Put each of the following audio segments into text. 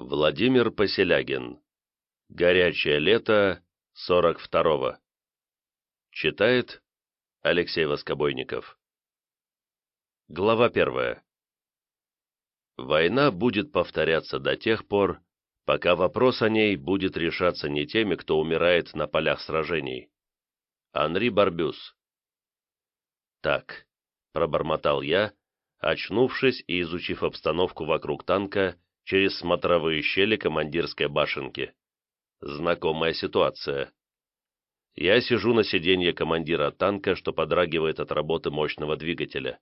Владимир Поселягин. Горячее лето 42-го. Читает Алексей Воскобойников. Глава первая. Война будет повторяться до тех пор, пока вопрос о ней будет решаться не теми, кто умирает на полях сражений. Анри Барбюс. Так, пробормотал я, очнувшись и изучив обстановку вокруг танка, через смотровые щели командирской башенки. Знакомая ситуация. Я сижу на сиденье командира танка, что подрагивает от работы мощного двигателя.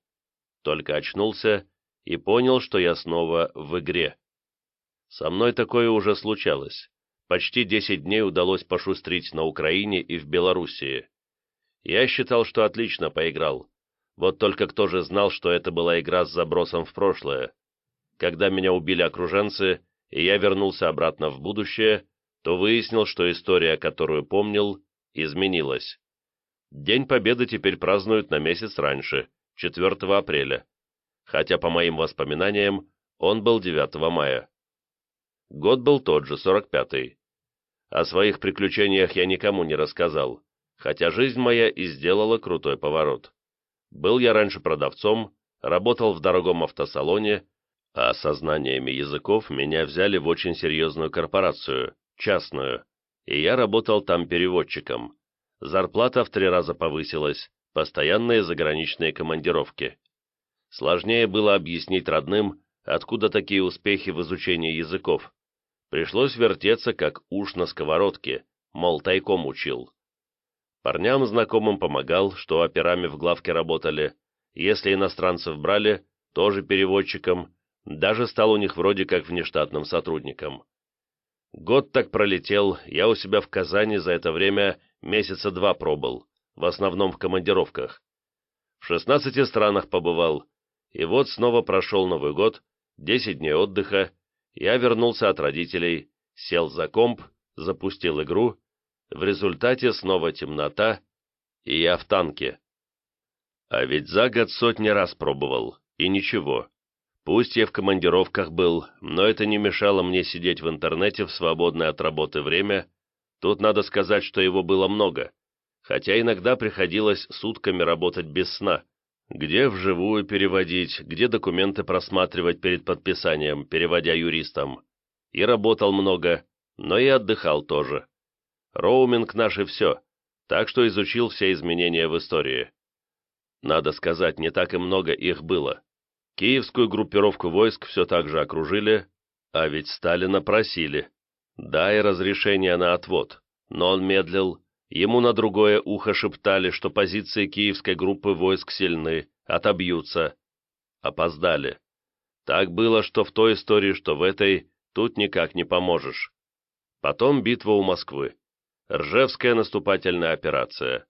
Только очнулся и понял, что я снова в игре. Со мной такое уже случалось. Почти 10 дней удалось пошустрить на Украине и в Белоруссии. Я считал, что отлично поиграл. Вот только кто же знал, что это была игра с забросом в прошлое. Когда меня убили окруженцы, и я вернулся обратно в будущее, то выяснил, что история, которую помнил, изменилась. День Победы теперь празднуют на месяц раньше, 4 апреля, хотя, по моим воспоминаниям, он был 9 мая. Год был тот же, 45-й. О своих приключениях я никому не рассказал, хотя жизнь моя и сделала крутой поворот. Был я раньше продавцом, работал в дорогом автосалоне, а со знаниями языков меня взяли в очень серьезную корпорацию, частную, и я работал там переводчиком. Зарплата в три раза повысилась, постоянные заграничные командировки. Сложнее было объяснить родным, откуда такие успехи в изучении языков. Пришлось вертеться, как уж на сковородке, мол, тайком учил. Парням знакомым помогал, что операми в главке работали, если иностранцев брали, тоже переводчиком, даже стал у них вроде как внештатным сотрудником. Год так пролетел, я у себя в Казани за это время месяца два пробыл, в основном в командировках. В 16 странах побывал, и вот снова прошел Новый год, 10 дней отдыха, я вернулся от родителей, сел за комп, запустил игру, в результате снова темнота, и я в танке. А ведь за год сотни раз пробовал, и ничего. Пусть я в командировках был, но это не мешало мне сидеть в интернете в свободное от работы время. Тут надо сказать, что его было много, хотя иногда приходилось сутками работать без сна, где вживую переводить, где документы просматривать перед подписанием, переводя юристам. И работал много, но и отдыхал тоже. Роуминг наше все, так что изучил все изменения в истории. Надо сказать, не так и много их было. Киевскую группировку войск все так же окружили, а ведь Сталина просили. Дай разрешение на отвод, но он медлил, ему на другое ухо шептали, что позиции киевской группы войск сильны, отобьются. Опоздали. Так было, что в той истории, что в этой, тут никак не поможешь. Потом битва у Москвы. Ржевская наступательная операция.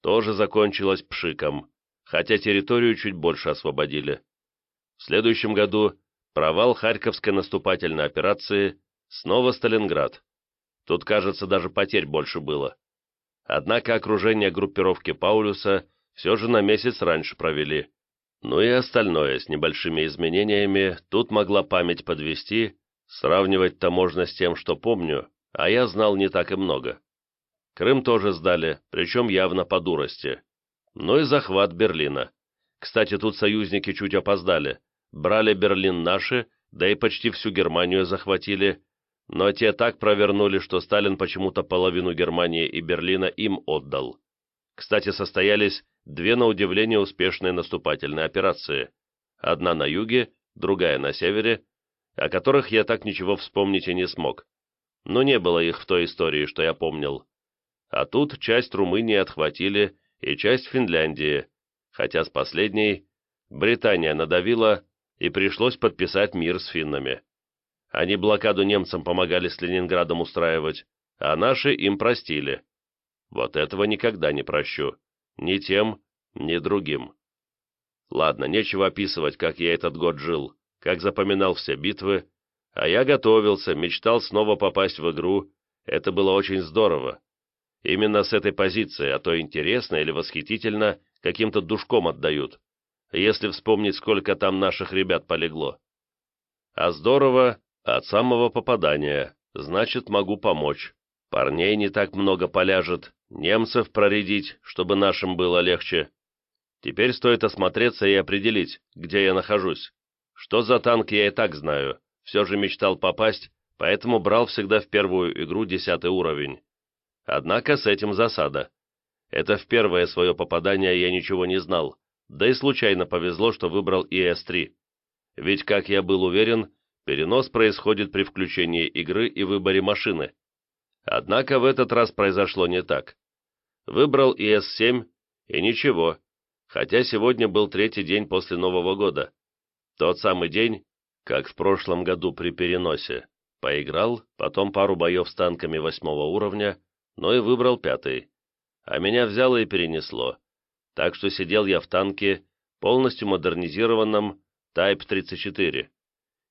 Тоже закончилась пшиком, хотя территорию чуть больше освободили. В следующем году провал Харьковской наступательной операции, снова Сталинград. Тут, кажется, даже потерь больше было. Однако окружение группировки Паулюса все же на месяц раньше провели. Ну и остальное с небольшими изменениями тут могла память подвести, сравнивать-то можно с тем, что помню, а я знал не так и много. Крым тоже сдали, причем явно по дурости. Ну и захват Берлина. Кстати, тут союзники чуть опоздали брали Берлин наши, да и почти всю Германию захватили, но те так провернули, что Сталин почему-то половину Германии и Берлина им отдал. Кстати, состоялись две на удивление успешные наступательные операции. Одна на юге, другая на севере, о которых я так ничего вспомнить и не смог. Но не было их в той истории, что я помнил. А тут часть Румынии отхватили и часть Финляндии, хотя с последней Британия надавила, и пришлось подписать мир с финнами. Они блокаду немцам помогали с Ленинградом устраивать, а наши им простили. Вот этого никогда не прощу. Ни тем, ни другим. Ладно, нечего описывать, как я этот год жил, как запоминал все битвы, а я готовился, мечтал снова попасть в игру, это было очень здорово. Именно с этой позиции, а то интересно или восхитительно, каким-то душком отдают если вспомнить, сколько там наших ребят полегло. А здорово От самого попадания, значит, могу помочь. Парней не так много поляжет, немцев проредить, чтобы нашим было легче. Теперь стоит осмотреться и определить, где я нахожусь. Что за танк, я и так знаю. Все же мечтал попасть, поэтому брал всегда в первую игру десятый уровень. Однако с этим засада. Это в первое свое попадание я ничего не знал, да и случайно повезло, что выбрал ИС-3. Ведь, как я был уверен, перенос происходит при включении игры и выборе машины. Однако в этот раз произошло не так. Выбрал ИС-7, и ничего, хотя сегодня был третий день после Нового года. Тот самый день, как в прошлом году при переносе. Поиграл, потом пару боев с танками восьмого уровня, но и выбрал пятый. А меня взяло и перенесло. Так что сидел я в танке, полностью модернизированном Type 34.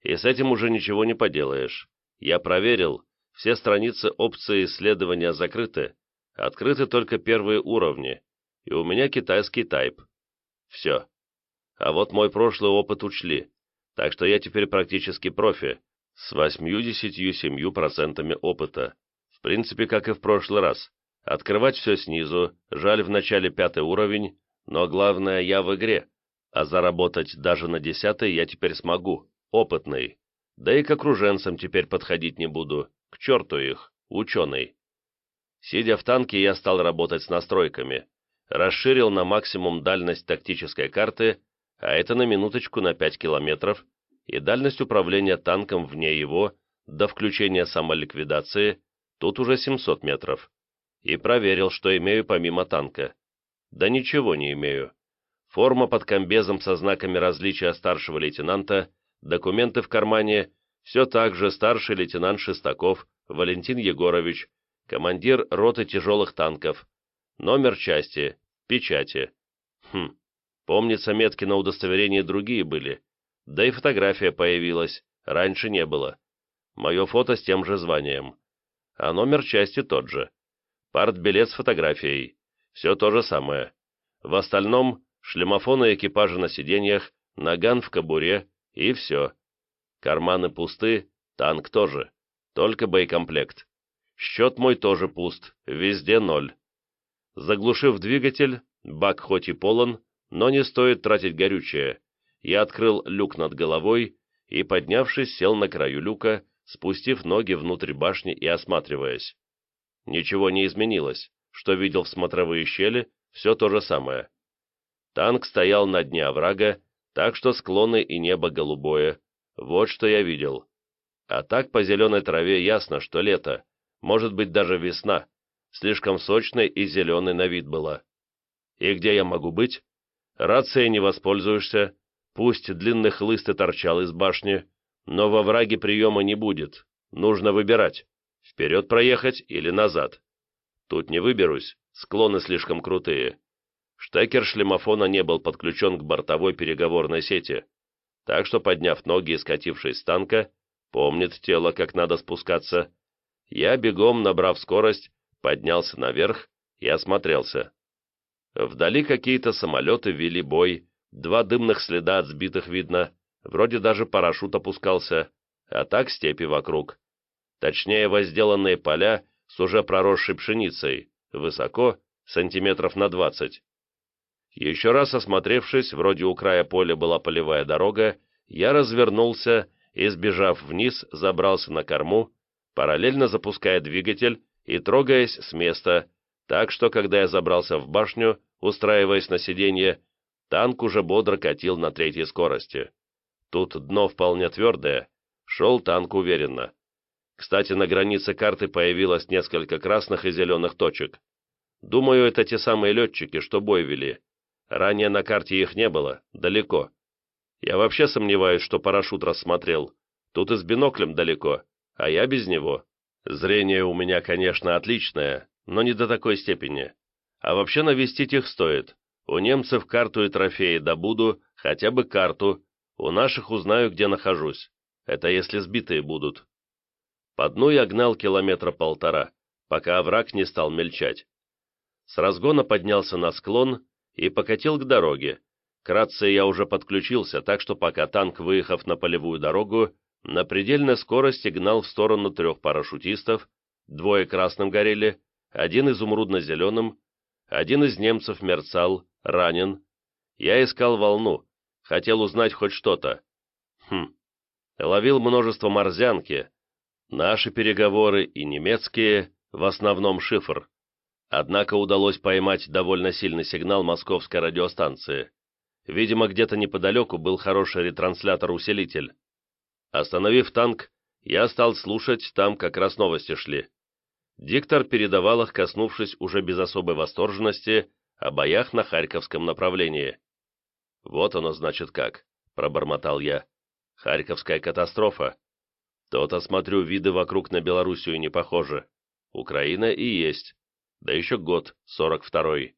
И с этим уже ничего не поделаешь. Я проверил, все страницы опции исследования закрыты, открыты только первые уровни, и у меня китайский Type. Все. А вот мой прошлый опыт учли, так что я теперь практически профи, с 87% опыта. В принципе, как и в прошлый раз. Открывать все снизу, жаль в начале пятый уровень, но главное я в игре, а заработать даже на десятый я теперь смогу, опытный. Да и к окруженцам теперь подходить не буду, к черту их, ученый. Сидя в танке, я стал работать с настройками, расширил на максимум дальность тактической карты, а это на минуточку на 5 километров, и дальность управления танком вне его, до включения самоликвидации, тут уже 700 метров, и проверил, что имею помимо танка. Да ничего не имею. Форма под комбезом со знаками различия старшего лейтенанта, документы в кармане, все так же старший лейтенант Шестаков Валентин Егорович, командир роты тяжелых танков, номер части, печати. Хм, помнится, метки на удостоверении другие были, да и фотография появилась, раньше не было. Мое фото с тем же званием а номер части тот же. Партбилет с фотографией. Все то же самое. В остальном шлемофоны экипажа на сиденьях, наган в кобуре и все. Карманы пусты, танк тоже. Только боекомплект. Счет мой тоже пуст, везде ноль. Заглушив двигатель, бак хоть и полон, но не стоит тратить горючее. Я открыл люк над головой и, поднявшись, сел на краю люка, спустив ноги внутрь башни и осматриваясь. Ничего не изменилось, что видел в смотровые щели, все то же самое. Танк стоял на дне оврага, так что склоны и небо голубое. Вот что я видел. А так по зеленой траве ясно, что лето, может быть даже весна, слишком сочной и зеленой на вид была. И где я могу быть? Рацией не воспользуешься, пусть длинный хлыст и торчал из башни, но во враге приема не будет. Нужно выбирать, вперед проехать или назад. Тут не выберусь, склоны слишком крутые. Штекер шлемофона не был подключен к бортовой переговорной сети, так что, подняв ноги и скатившись с танка, помнит тело, как надо спускаться, я, бегом набрав скорость, поднялся наверх и осмотрелся. Вдали какие-то самолеты вели бой, два дымных следа от сбитых видно, Вроде даже парашют опускался, а так степи вокруг. Точнее, возделанные поля с уже проросшей пшеницей, высоко, сантиметров на двадцать. Еще раз осмотревшись, вроде у края поля была полевая дорога, я развернулся и, сбежав вниз, забрался на корму, параллельно запуская двигатель и трогаясь с места, так что, когда я забрался в башню, устраиваясь на сиденье, танк уже бодро катил на третьей скорости. Тут дно вполне твердое, шел танк уверенно. Кстати, на границе карты появилось несколько красных и зеленых точек. Думаю, это те самые летчики, что бой вели. Ранее на карте их не было, далеко. Я вообще сомневаюсь, что парашют рассмотрел. Тут и с биноклем далеко, а я без него. Зрение у меня, конечно, отличное, но не до такой степени. А вообще навестить их стоит. У немцев карту и трофеи добуду, хотя бы карту, у наших узнаю, где нахожусь. Это если сбитые будут. По дну я гнал километра полтора, пока овраг не стал мельчать. С разгона поднялся на склон и покатил к дороге. К я уже подключился, так что пока танк, выехав на полевую дорогу, на предельной скорости гнал в сторону трех парашютистов, двое красным горели, один изумрудно-зеленым, один из немцев мерцал, ранен. Я искал волну, хотел узнать хоть что-то. Хм, ловил множество морзянки, наши переговоры и немецкие, в основном шифр. Однако удалось поймать довольно сильный сигнал московской радиостанции. Видимо, где-то неподалеку был хороший ретранслятор-усилитель. Остановив танк, я стал слушать, там как раз новости шли. Диктор передавал их, коснувшись уже без особой восторженности, о боях на Харьковском направлении. «Вот оно, значит, как», — пробормотал я. «Харьковская катастрофа. То-то, смотрю, виды вокруг на Белоруссию не похожи. Украина и есть. Да еще год, сорок второй».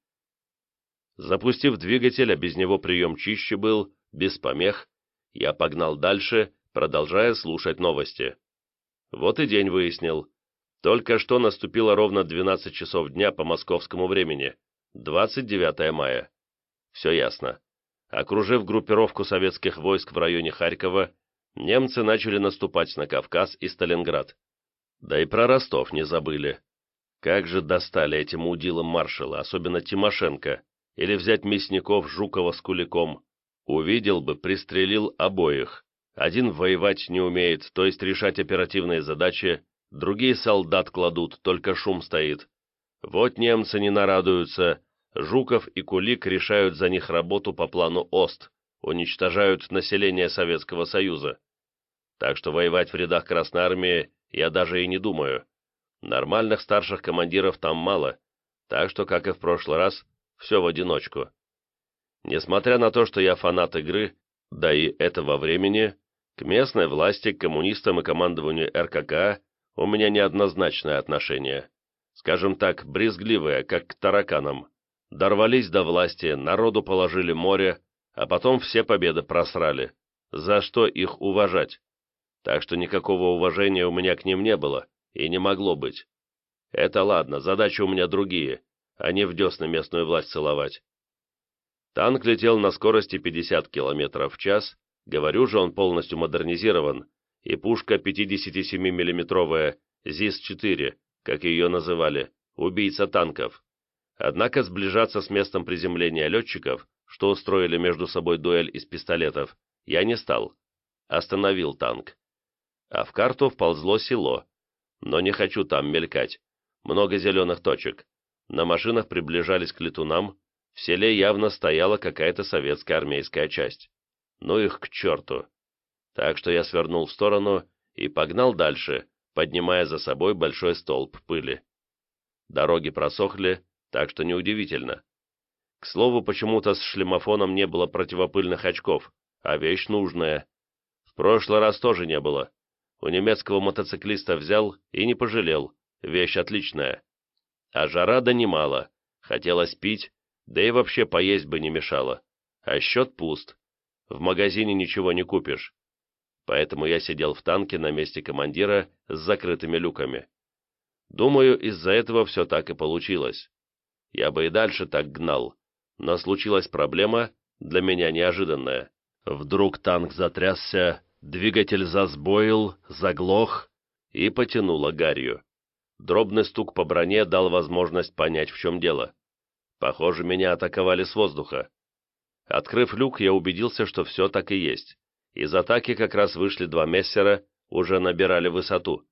Запустив двигатель, а без него прием чище был, без помех, я погнал дальше, продолжая слушать новости. Вот и день выяснил. Только что наступило ровно 12 часов дня по московскому времени, 29 мая. Все ясно. Окружив группировку советских войск в районе Харькова, немцы начали наступать на Кавказ и Сталинград. Да и про Ростов не забыли. Как же достали этим удилам маршала, особенно Тимошенко, или взять Мясников, Жукова с Куликом. Увидел бы, пристрелил обоих. Один воевать не умеет, то есть решать оперативные задачи, другие солдат кладут, только шум стоит. Вот немцы не нарадуются, Жуков и Кулик решают за них работу по плану ОСТ, уничтожают население Советского Союза. Так что воевать в рядах Красной Армии я даже и не думаю. Нормальных старших командиров там мало, так что, как и в прошлый раз, все в одиночку. Несмотря на то, что я фанат игры, да и этого времени, к местной власти, к коммунистам и командованию РКК у меня неоднозначное отношение. Скажем так, брезгливое, как к тараканам. Дорвались до власти, народу положили море, а потом все победы просрали. За что их уважать? Так что никакого уважения у меня к ним не было и не могло быть. Это ладно, задачи у меня другие, а не в десны местную власть целовать. Танк летел на скорости 50 км в час, Говорю же, он полностью модернизирован, и пушка 57 миллиметровая ЗИС-4, как ее называли, убийца танков. Однако сближаться с местом приземления летчиков, что устроили между собой дуэль из пистолетов, я не стал. Остановил танк. А в карту вползло село. Но не хочу там мелькать. Много зеленых точек. На машинах приближались к летунам, в селе явно стояла какая-то советская армейская часть ну их к черту. Так что я свернул в сторону и погнал дальше, поднимая за собой большой столб пыли. Дороги просохли, так что неудивительно. К слову, почему-то с шлемофоном не было противопыльных очков, а вещь нужная. В прошлый раз тоже не было. У немецкого мотоциклиста взял и не пожалел, вещь отличная. А жара да немало, хотелось пить, да и вообще поесть бы не мешало. А счет пуст, в магазине ничего не купишь. Поэтому я сидел в танке на месте командира с закрытыми люками. Думаю, из-за этого все так и получилось. Я бы и дальше так гнал, но случилась проблема, для меня неожиданная. Вдруг танк затрясся, двигатель засбоил, заглох и потянуло гарью. Дробный стук по броне дал возможность понять, в чем дело. Похоже, меня атаковали с воздуха. Открыв люк, я убедился, что все так и есть. Из атаки как раз вышли два мессера, уже набирали высоту.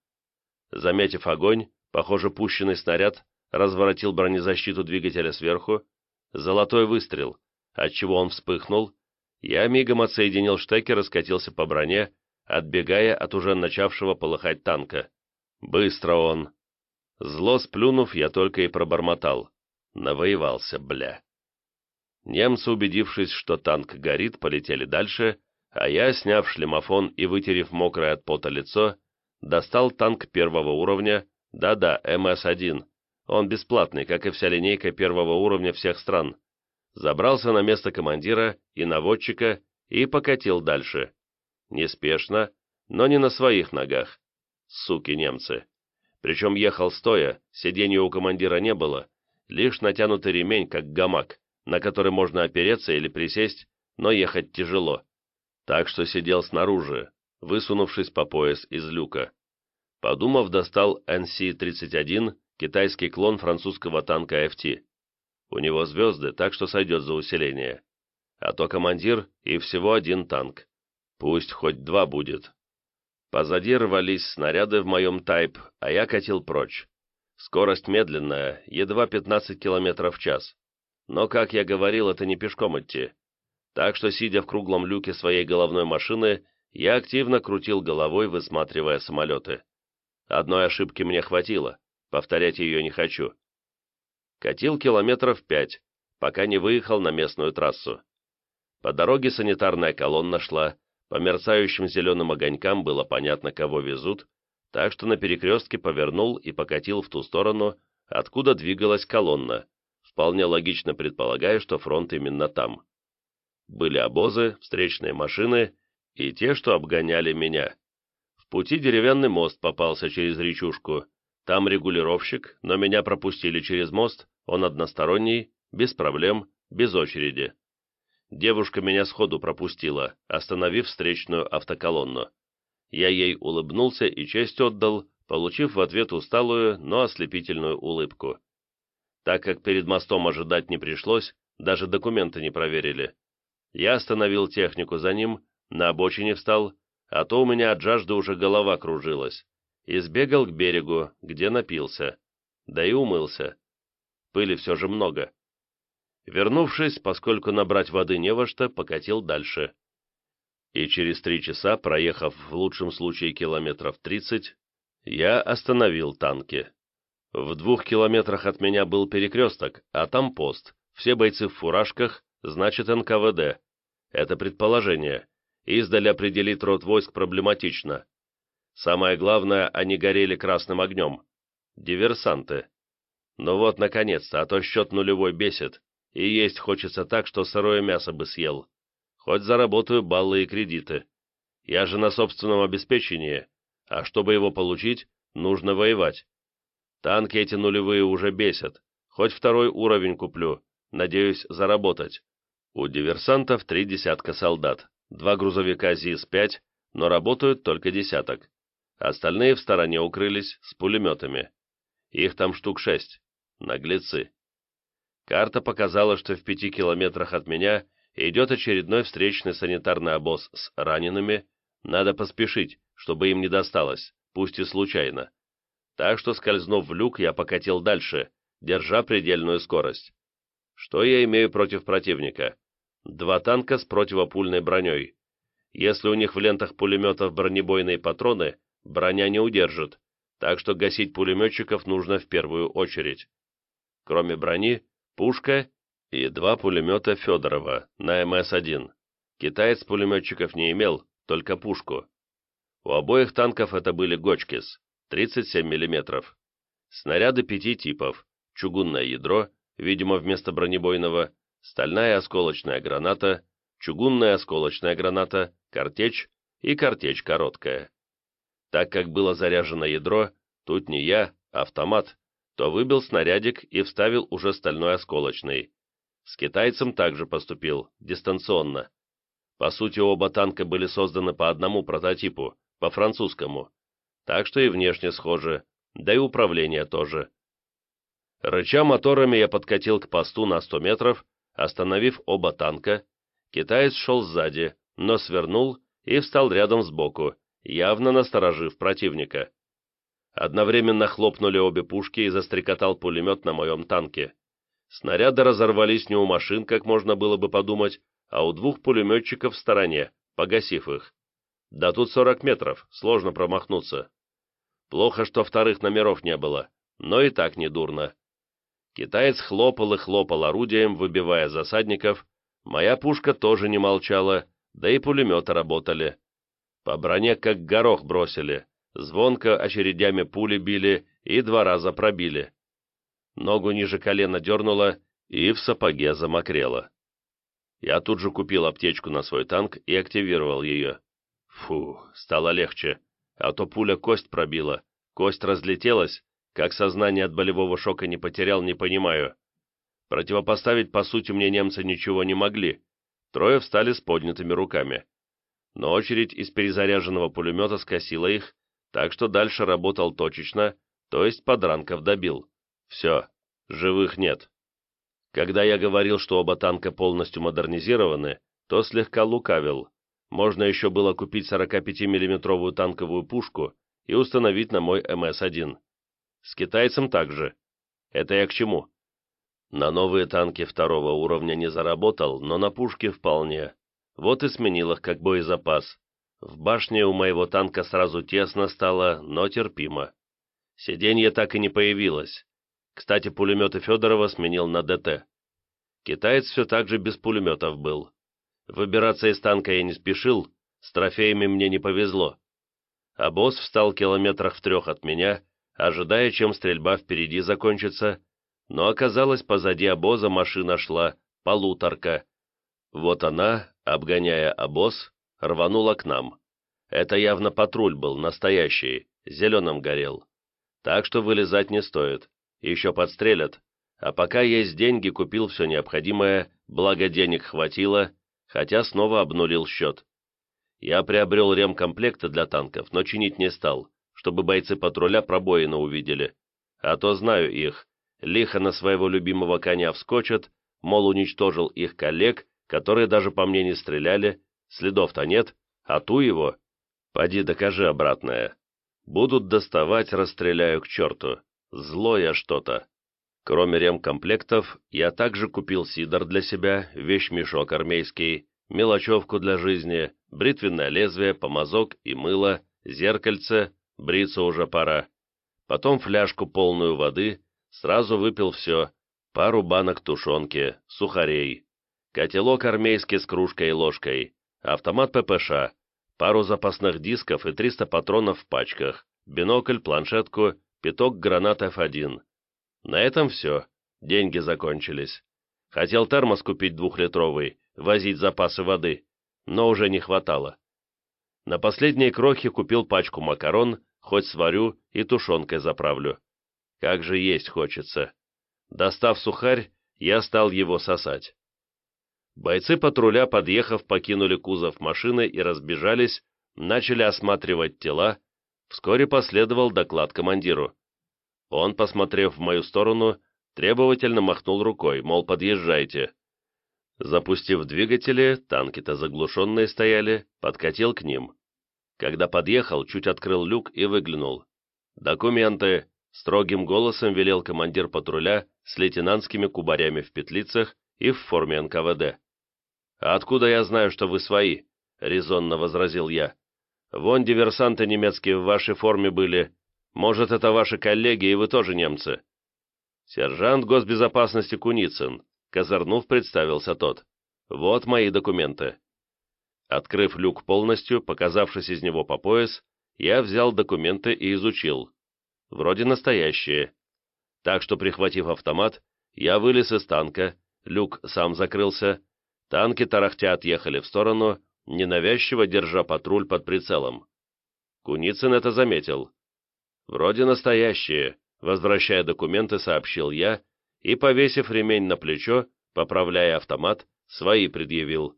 Заметив огонь, похоже, пущенный снаряд разворотил бронезащиту двигателя сверху, золотой выстрел, отчего он вспыхнул, я мигом отсоединил штекер и скатился по броне, отбегая от уже начавшего полыхать танка. Быстро он. Зло сплюнув, я только и пробормотал. Навоевался, бля. Немцы, убедившись, что танк горит, полетели дальше, а я, сняв шлемофон и вытерев мокрое от пота лицо, достал танк первого уровня, да-да, МС-1. Он бесплатный, как и вся линейка первого уровня всех стран. Забрался на место командира и наводчика и покатил дальше. Неспешно, но не на своих ногах. Суки немцы. Причем ехал стоя, сиденья у командира не было, лишь натянутый ремень, как гамак на который можно опереться или присесть, но ехать тяжело. Так что сидел снаружи, высунувшись по пояс из люка. Подумав, достал NC-31, китайский клон французского танка FT. У него звезды, так что сойдет за усиление. А то командир и всего один танк. Пусть хоть два будет. Позади рвались снаряды в моем тайп, а я катил прочь. Скорость медленная, едва 15 км в час. Но, как я говорил, это не пешком идти. Так что, сидя в круглом люке своей головной машины, я активно крутил головой, высматривая самолеты. Одной ошибки мне хватило, повторять ее не хочу. Катил километров пять, пока не выехал на местную трассу. По дороге санитарная колонна шла, по мерцающим зеленым огонькам было понятно, кого везут, так что на перекрестке повернул и покатил в ту сторону, откуда двигалась колонна, вполне логично предполагая, что фронт именно там. Были обозы, встречные машины и те, что обгоняли меня. В пути деревянный мост попался через речушку, там регулировщик, но меня пропустили через мост, он односторонний, без проблем, без очереди. Девушка меня сходу пропустила, остановив встречную автоколонну. Я ей улыбнулся и честь отдал, получив в ответ усталую, но ослепительную улыбку. Так как перед мостом ожидать не пришлось, даже документы не проверили. Я остановил технику за ним, на обочине встал, а то у меня от жажды уже голова кружилась, и сбегал к берегу, где напился, да и умылся. Пыли все же много. Вернувшись, поскольку набрать воды не во что, покатил дальше и через три часа, проехав в лучшем случае километров 30, я остановил танки. В двух километрах от меня был перекресток, а там пост, все бойцы в фуражках, значит НКВД. Это предположение. Издаль определить род войск проблематично. Самое главное, они горели красным огнем. Диверсанты. Ну вот, наконец-то, а то счет нулевой бесит, и есть хочется так, что сырое мясо бы съел. Хоть заработаю баллы и кредиты. Я же на собственном обеспечении, а чтобы его получить, нужно воевать. Танки эти нулевые уже бесят. Хоть второй уровень куплю, надеюсь заработать. У диверсантов три десятка солдат, два грузовика ЗИС-5, но работают только десяток. Остальные в стороне укрылись с пулеметами. Их там штук шесть. Наглецы. Карта показала, что в пяти километрах от меня идет очередной встречный санитарный обоз с ранеными, надо поспешить, чтобы им не досталось, пусть и случайно. Так что, скользнув в люк, я покатил дальше, держа предельную скорость. Что я имею против противника? Два танка с противопульной броней. Если у них в лентах пулеметов бронебойные патроны, броня не удержит, так что гасить пулеметчиков нужно в первую очередь. Кроме брони, пушка и два пулемета Федорова на МС-1. Китаец пулеметчиков не имел, только пушку. У обоих танков это были Гочкис, 37 мм. Снаряды пяти типов, чугунное ядро, видимо вместо бронебойного, стальная осколочная граната, чугунная осколочная граната, картечь и картечь короткая. Так как было заряжено ядро, тут не я, а автомат, то выбил снарядик и вставил уже стальной осколочный. С китайцем также поступил, дистанционно. По сути, оба танка были созданы по одному прототипу, по французскому, так что и внешне схожи, да и управление тоже. Рыча моторами я подкатил к посту на 100 метров, остановив оба танка. Китаец шел сзади, но свернул и встал рядом сбоку, явно насторожив противника. Одновременно хлопнули обе пушки и застрекотал пулемет на моем танке. Снаряды разорвались не у машин, как можно было бы подумать, а у двух пулеметчиков в стороне, погасив их. Да тут 40 метров, сложно промахнуться. Плохо, что вторых номеров не было, но и так не дурно. Китаец хлопал и хлопал орудием, выбивая засадников. Моя пушка тоже не молчала, да и пулеметы работали. По броне как горох бросили, звонко очередями пули били и два раза пробили ногу ниже колена дернуло и в сапоге замокрело. Я тут же купил аптечку на свой танк и активировал ее. Фу, стало легче, а то пуля кость пробила, кость разлетелась, как сознание от болевого шока не потерял, не понимаю. Противопоставить, по сути, мне немцы ничего не могли. Трое встали с поднятыми руками. Но очередь из перезаряженного пулемета скосила их, так что дальше работал точечно, то есть подранков добил. Все, живых нет. Когда я говорил, что оба танка полностью модернизированы, то слегка лукавил. Можно еще было купить 45 миллиметровую танковую пушку и установить на мой МС-1. С китайцем также. Это я к чему? На новые танки второго уровня не заработал, но на пушки вполне. Вот и сменил их как боезапас. В башне у моего танка сразу тесно стало, но терпимо. Сиденье так и не появилось. Кстати, пулеметы Федорова сменил на ДТ. Китаец все так же без пулеметов был. Выбираться из танка я не спешил, с трофеями мне не повезло. А босс встал километрах в трех от меня, ожидая, чем стрельба впереди закончится, но оказалось, позади обоза машина шла, полуторка. Вот она, обгоняя обоз, рванула к нам. Это явно патруль был, настоящий, зеленым горел. Так что вылезать не стоит, еще подстрелят. А пока есть деньги, купил все необходимое, благо денег хватило, хотя снова обнулил счет. Я приобрел ремкомплекты для танков, но чинить не стал, чтобы бойцы патруля пробоины увидели. А то знаю их, лихо на своего любимого коня вскочат, мол, уничтожил их коллег, которые даже по мне не стреляли, следов-то нет, а ту его... Поди докажи обратное. Будут доставать, расстреляю к черту. Злое что-то. Кроме ремкомплектов, я также купил сидор для себя, вещмешок армейский, мелочевку для жизни, бритвенное лезвие, помазок и мыло, зеркальце, бриться уже пора. Потом фляжку полную воды, Сразу выпил все, пару банок тушенки, сухарей, котелок армейский с кружкой и ложкой, автомат ППШ, пару запасных дисков и 300 патронов в пачках, бинокль, планшетку, пяток гранат F1. На этом все, деньги закончились. Хотел термос купить двухлитровый, возить запасы воды, но уже не хватало. На последние крохи купил пачку макарон, хоть сварю и тушенкой заправлю. Как же есть хочется. Достав сухарь, я стал его сосать. Бойцы патруля, подъехав, покинули кузов машины и разбежались, начали осматривать тела. Вскоре последовал доклад командиру. Он, посмотрев в мою сторону, требовательно махнул рукой, мол, подъезжайте. Запустив двигатели, танки-то заглушенные стояли, подкатил к ним. Когда подъехал, чуть открыл люк и выглянул. «Документы!» Строгим голосом велел командир патруля с лейтенантскими кубарями в петлицах и в форме НКВД. «А откуда я знаю, что вы свои?» — резонно возразил я. «Вон диверсанты немецкие в вашей форме были. Может, это ваши коллеги, и вы тоже немцы?» «Сержант госбезопасности Куницын», — козырнув, представился тот. «Вот мои документы». Открыв люк полностью, показавшись из него по пояс, я взял документы и изучил. Вроде настоящие. Так что, прихватив автомат, я вылез из танка, люк сам закрылся, танки тарахтя отъехали в сторону, ненавязчиво держа патруль под прицелом. Куницын это заметил. «Вроде настоящие», — возвращая документы, сообщил я, и, повесив ремень на плечо, поправляя автомат, свои предъявил.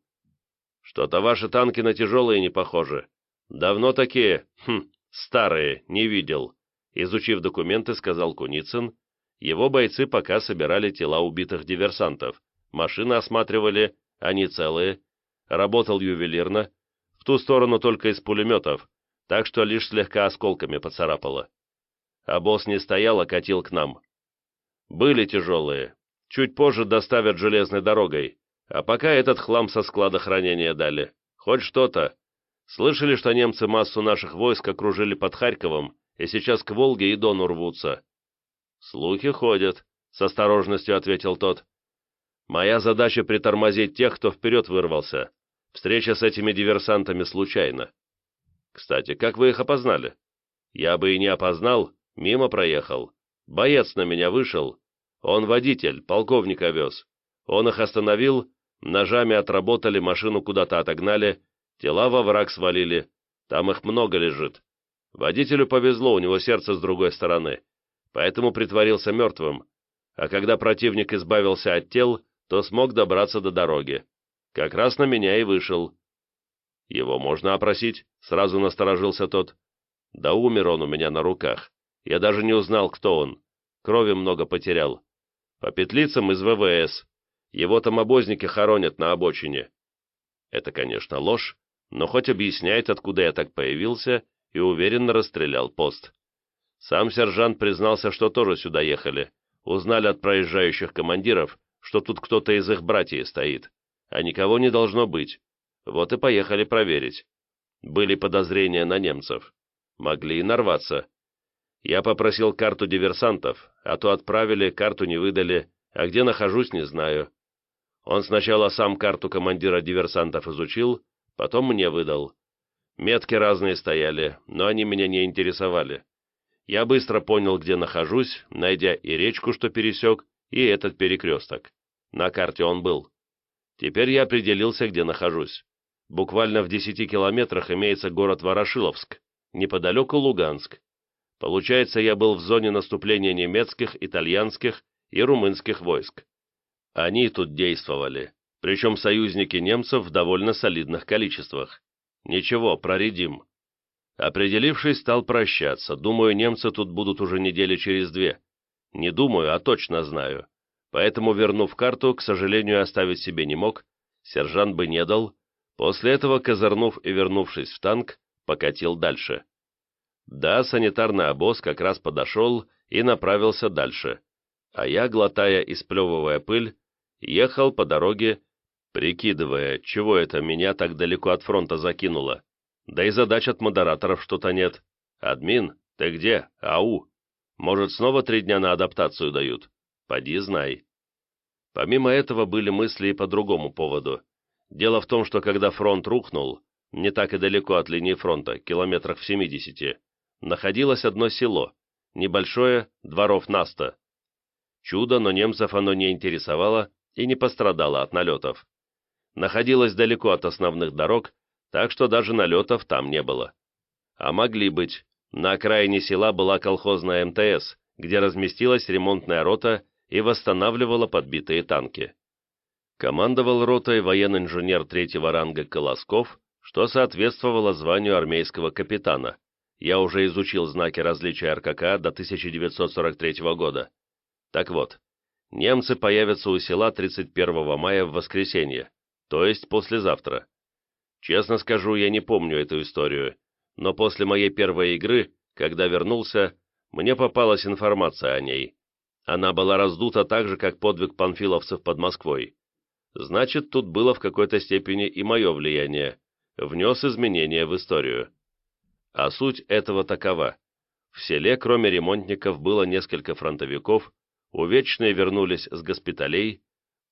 «Что-то ваши танки на тяжелые не похожи. Давно такие, хм, старые, не видел. Изучив документы, сказал Куницын, его бойцы пока собирали тела убитых диверсантов, машины осматривали, они целые, работал ювелирно, в ту сторону только из пулеметов, так что лишь слегка осколками поцарапало. А босс не стоял, а катил к нам. Были тяжелые, чуть позже доставят железной дорогой, а пока этот хлам со склада хранения дали. Хоть что-то. Слышали, что немцы массу наших войск окружили под Харьковом, и сейчас к Волге и Дону рвутся». «Слухи ходят», — с осторожностью ответил тот. «Моя задача притормозить тех, кто вперед вырвался. Встреча с этими диверсантами случайно. Кстати, как вы их опознали? Я бы и не опознал, мимо проехал. Боец на меня вышел. Он водитель, полковника вез. Он их остановил, ножами отработали, машину куда-то отогнали, тела во враг свалили. Там их много лежит. Водителю повезло, у него сердце с другой стороны, поэтому притворился мертвым, а когда противник избавился от тел, то смог добраться до дороги. Как раз на меня и вышел. «Его можно опросить?» — сразу насторожился тот. «Да умер он у меня на руках. Я даже не узнал, кто он. Крови много потерял. По петлицам из ВВС. Его там обозники хоронят на обочине». Это, конечно, ложь, но хоть объясняет, откуда я так появился, и уверенно расстрелял пост. Сам сержант признался, что тоже сюда ехали. Узнали от проезжающих командиров, что тут кто-то из их братьев стоит, а никого не должно быть. Вот и поехали проверить. Были подозрения на немцев. Могли и нарваться. Я попросил карту диверсантов, а то отправили, карту не выдали, а где нахожусь, не знаю. Он сначала сам карту командира диверсантов изучил, потом мне выдал. Метки разные стояли, но они меня не интересовали. Я быстро понял, где нахожусь, найдя и речку, что пересек, и этот перекресток. На карте он был. Теперь я определился, где нахожусь. Буквально в десяти километрах имеется город Ворошиловск, неподалеку Луганск. Получается, я был в зоне наступления немецких, итальянских и румынских войск. Они тут действовали, причем союзники немцев в довольно солидных количествах. Ничего, проредим. Определившись, стал прощаться. Думаю, немцы тут будут уже недели через две. Не думаю, а точно знаю. Поэтому, вернув карту, к сожалению, оставить себе не мог, сержант бы не дал, После этого, козырнув и вернувшись в танк, покатил дальше. Да, санитарный обоз как раз подошел и направился дальше, а я, глотая и сплевывая пыль, ехал по дороге, прикидывая, чего это меня так далеко от фронта закинуло. Да и задач от модераторов что-то нет. «Админ, ты где? Ау! Может, снова три дня на адаптацию дают? Поди знай». Помимо этого были мысли и по другому поводу. Дело в том, что когда фронт рухнул, не так и далеко от линии фронта, километрах в 70, находилось одно село, небольшое, дворов на сто. Чудо, но немцев оно не интересовало и не пострадало от налетов. Находилось далеко от основных дорог, так что даже налетов там не было. А могли быть. На окраине села была колхозная МТС, где разместилась ремонтная рота и восстанавливала подбитые танки. Командовал ротой военный инженер третьего ранга Колосков, что соответствовало званию армейского капитана. Я уже изучил знаки различия РКК до 1943 года. Так вот, немцы появятся у села 31 мая в воскресенье, то есть послезавтра. Честно скажу, я не помню эту историю, но после моей первой игры, когда вернулся, мне попалась информация о ней. Она была раздута так же, как подвиг панфиловцев под Москвой. Значит, тут было в какой-то степени и мое влияние, внес изменения в историю. А суть этого такова. В селе, кроме ремонтников, было несколько фронтовиков, увечные вернулись с госпиталей.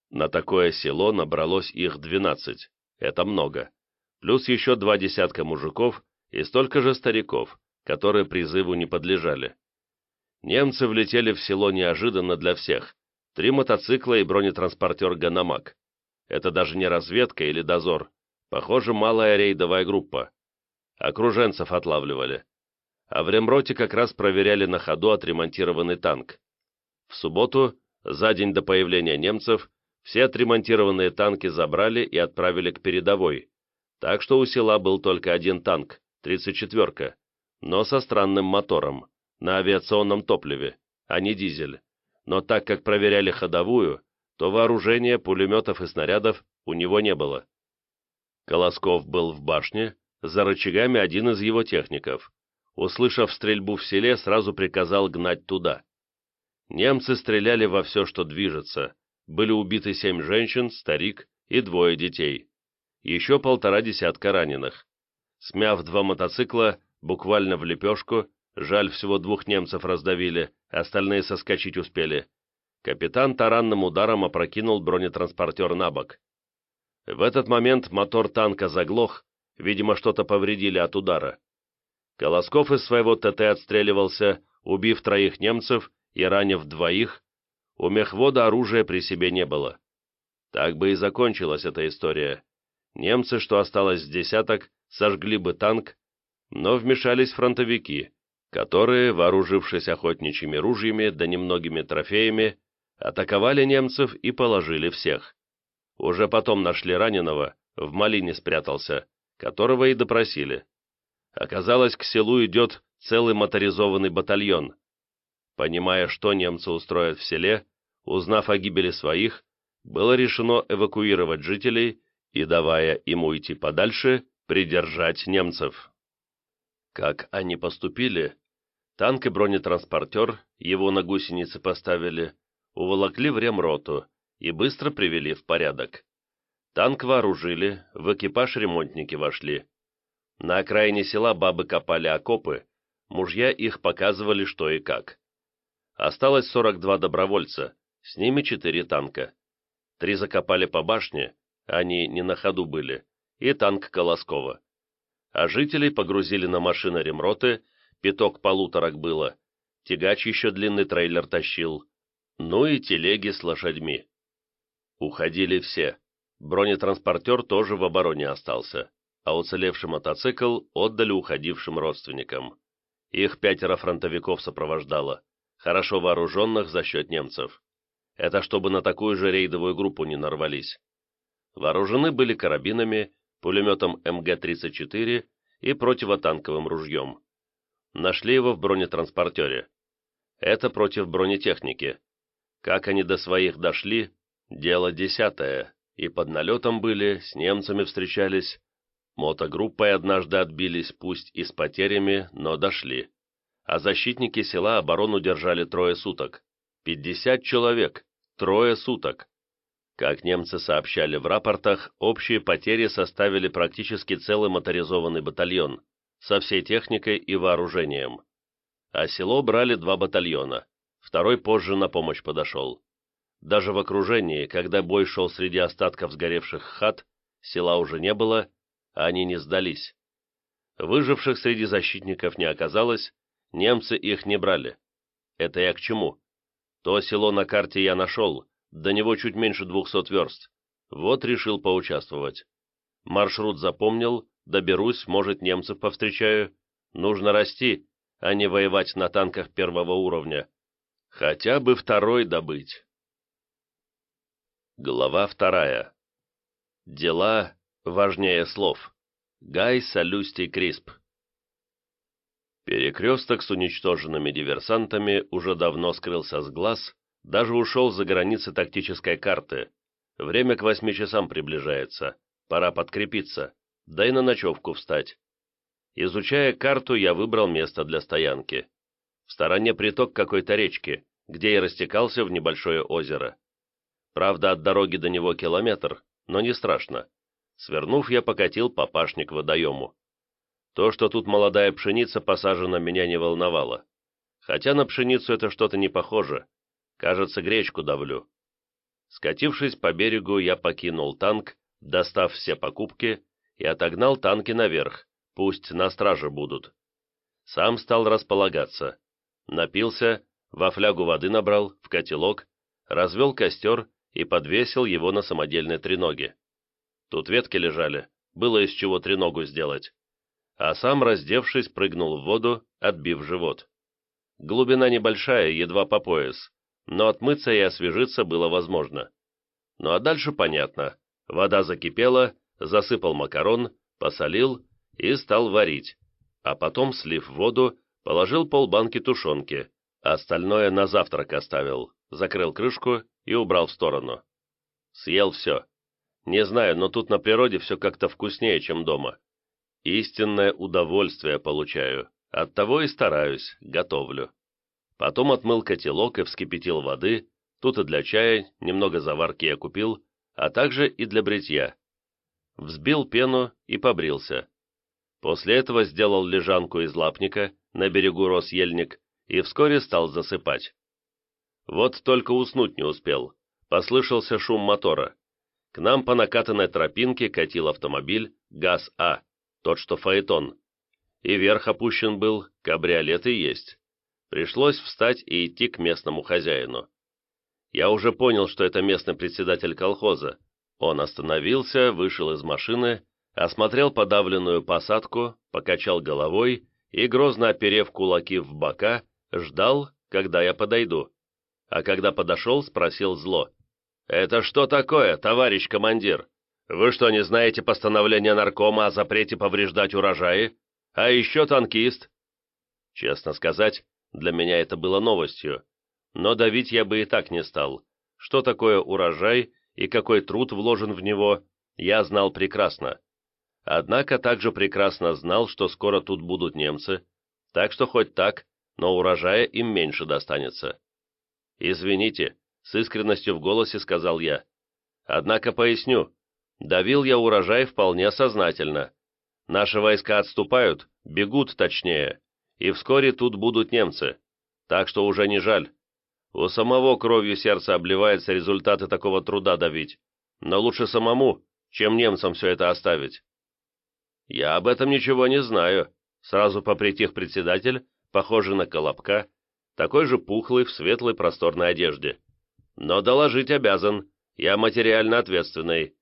На такое село набралось их 12, это много. Плюс еще два десятка мужиков и столько же стариков, которые призыву не подлежали. Немцы влетели в село неожиданно для всех. Три мотоцикла и бронетранспортер «Ганомаг». Это даже не разведка или дозор. Похоже, малая рейдовая группа. Окруженцев отлавливали. А в ремроте как раз проверяли на ходу отремонтированный танк. В субботу, за день до появления немцев, все отремонтированные танки забрали и отправили к передовой. Так что у села был только один танк, 34-ка, но со странным мотором, на авиационном топливе, а не дизель. Но так как проверяли ходовую, то вооружения, пулеметов и снарядов у него не было. Колосков был в башне, за рычагами один из его техников. Услышав стрельбу в селе, сразу приказал гнать туда. Немцы стреляли во все, что движется. Были убиты семь женщин, старик и двое детей. Еще полтора десятка раненых. Смяв два мотоцикла, буквально в лепешку, жаль, всего двух немцев раздавили, остальные соскочить успели, Капитан таранным ударом опрокинул бронетранспортер на бок. В этот момент мотор танка заглох, видимо, что-то повредили от удара. Колосков из своего ТТ отстреливался, убив троих немцев и ранив двоих. У мехвода оружия при себе не было. Так бы и закончилась эта история. Немцы, что осталось с десяток, сожгли бы танк, но вмешались фронтовики, которые, вооружившись охотничьими ружьями да немногими трофеями, атаковали немцев и положили всех. Уже потом нашли раненого, в малине спрятался, которого и допросили. Оказалось, к селу идет целый моторизованный батальон. Понимая, что немцы устроят в селе, узнав о гибели своих, было решено эвакуировать жителей и, давая им уйти подальше, придержать немцев. Как они поступили? Танк и бронетранспортер, его на гусеницы поставили, уволокли в ремроту и быстро привели в порядок. Танк вооружили, в экипаж ремонтники вошли. На окраине села бабы копали окопы, мужья их показывали, что и как. Осталось 42 добровольца, с ними четыре танка. Три закопали по башне, они не на ходу были, и танк Колоскова. А жителей погрузили на машины ремроты, пяток полуторок было, тягач еще длинный трейлер тащил, ну и телеги с лошадьми. Уходили все. Бронетранспортер тоже в обороне остался, а уцелевший мотоцикл отдали уходившим родственникам. Их пятеро фронтовиков сопровождало, хорошо вооруженных за счет немцев. Это чтобы на такую же рейдовую группу не нарвались. Вооружены были карабинами, пулеметом МГ-34 и противотанковым ружьем. Нашли его в бронетранспортере. Это против бронетехники. Как они до своих дошли, дело десятое и под налетом были, с немцами встречались. Мотогруппой однажды отбились, пусть и с потерями, но дошли. А защитники села оборону держали трое суток. Пятьдесят человек, трое суток. Как немцы сообщали в рапортах, общие потери составили практически целый моторизованный батальон, со всей техникой и вооружением. А село брали два батальона, второй позже на помощь подошел. Даже в окружении, когда бой шел среди остатков сгоревших хат, села уже не было, а они не сдались. Выживших среди защитников не оказалось, немцы их не брали. Это я к чему? То село на карте я нашел, до него чуть меньше двухсот верст. Вот решил поучаствовать. Маршрут запомнил, доберусь, может, немцев повстречаю. Нужно расти, а не воевать на танках первого уровня. Хотя бы второй добыть. Глава вторая. Дела важнее слов. Гай Салюстий Крисп. Перекресток с уничтоженными диверсантами уже давно скрылся с глаз, даже ушел за границы тактической карты. Время к восьми часам приближается, пора подкрепиться, да и на ночевку встать. Изучая карту, я выбрал место для стоянки. В стороне приток какой-то речки, где я растекался в небольшое озеро. Правда, от дороги до него километр, но не страшно. Свернув, я покатил по пашне к водоему. То, что тут молодая пшеница посажена, меня не волновало. Хотя на пшеницу это что-то не похоже. Кажется, гречку давлю. Скатившись по берегу, я покинул танк, достав все покупки, и отогнал танки наверх, пусть на страже будут. Сам стал располагаться. Напился, во флягу воды набрал, в котелок, развел костер и подвесил его на самодельной треноге. Тут ветки лежали, было из чего треногу сделать. А сам, раздевшись, прыгнул в воду, отбив живот. Глубина небольшая, едва по пояс, но отмыться и освежиться было возможно. Ну а дальше понятно. Вода закипела, засыпал макарон, посолил и стал варить, а потом, слив воду, положил полбанки тушенки, остальное на завтрак оставил, закрыл крышку и убрал в сторону. Съел все. Не знаю, но тут на природе все как-то вкуснее, чем дома. Истинное удовольствие получаю, оттого и стараюсь, готовлю. Потом отмыл котелок и вскипятил воды, тут и для чая, немного заварки я купил, а также и для бритья. Взбил пену и побрился. После этого сделал лежанку из лапника, на берегу рос ельник, и вскоре стал засыпать. Вот только уснуть не успел. Послышался шум мотора. К нам по накатанной тропинке катил автомобиль ГАЗ-А, тот, что фаэтон. И верх опущен был, кабриолет и есть. Пришлось встать и идти к местному хозяину. Я уже понял, что это местный председатель колхоза. Он остановился, вышел из машины, осмотрел подавленную посадку, покачал головой и, грозно оперев кулаки в бока, ждал, когда я подойду а когда подошел, спросил зло. «Это что такое, товарищ командир? Вы что, не знаете постановление наркома о запрете повреждать урожаи? А еще танкист. Честно сказать, для меня это было новостью. Но давить я бы и так не стал. Что такое урожай и какой труд вложен в него, я знал прекрасно. Однако также прекрасно знал, что скоро тут будут немцы, так что хоть так, но урожая им меньше достанется. «Извините», — с искренностью в голосе сказал я. «Однако поясню, давил я урожай вполне сознательно. Наши войска отступают, бегут точнее, и вскоре тут будут немцы, так что уже не жаль. У самого кровью сердце обливается результаты такого труда давить, но лучше самому, чем немцам все это оставить». «Я об этом ничего не знаю», — сразу попритих председатель, похожий на колобка, такой же пухлый в светлой просторной одежде. «Но доложить обязан, я материально ответственный.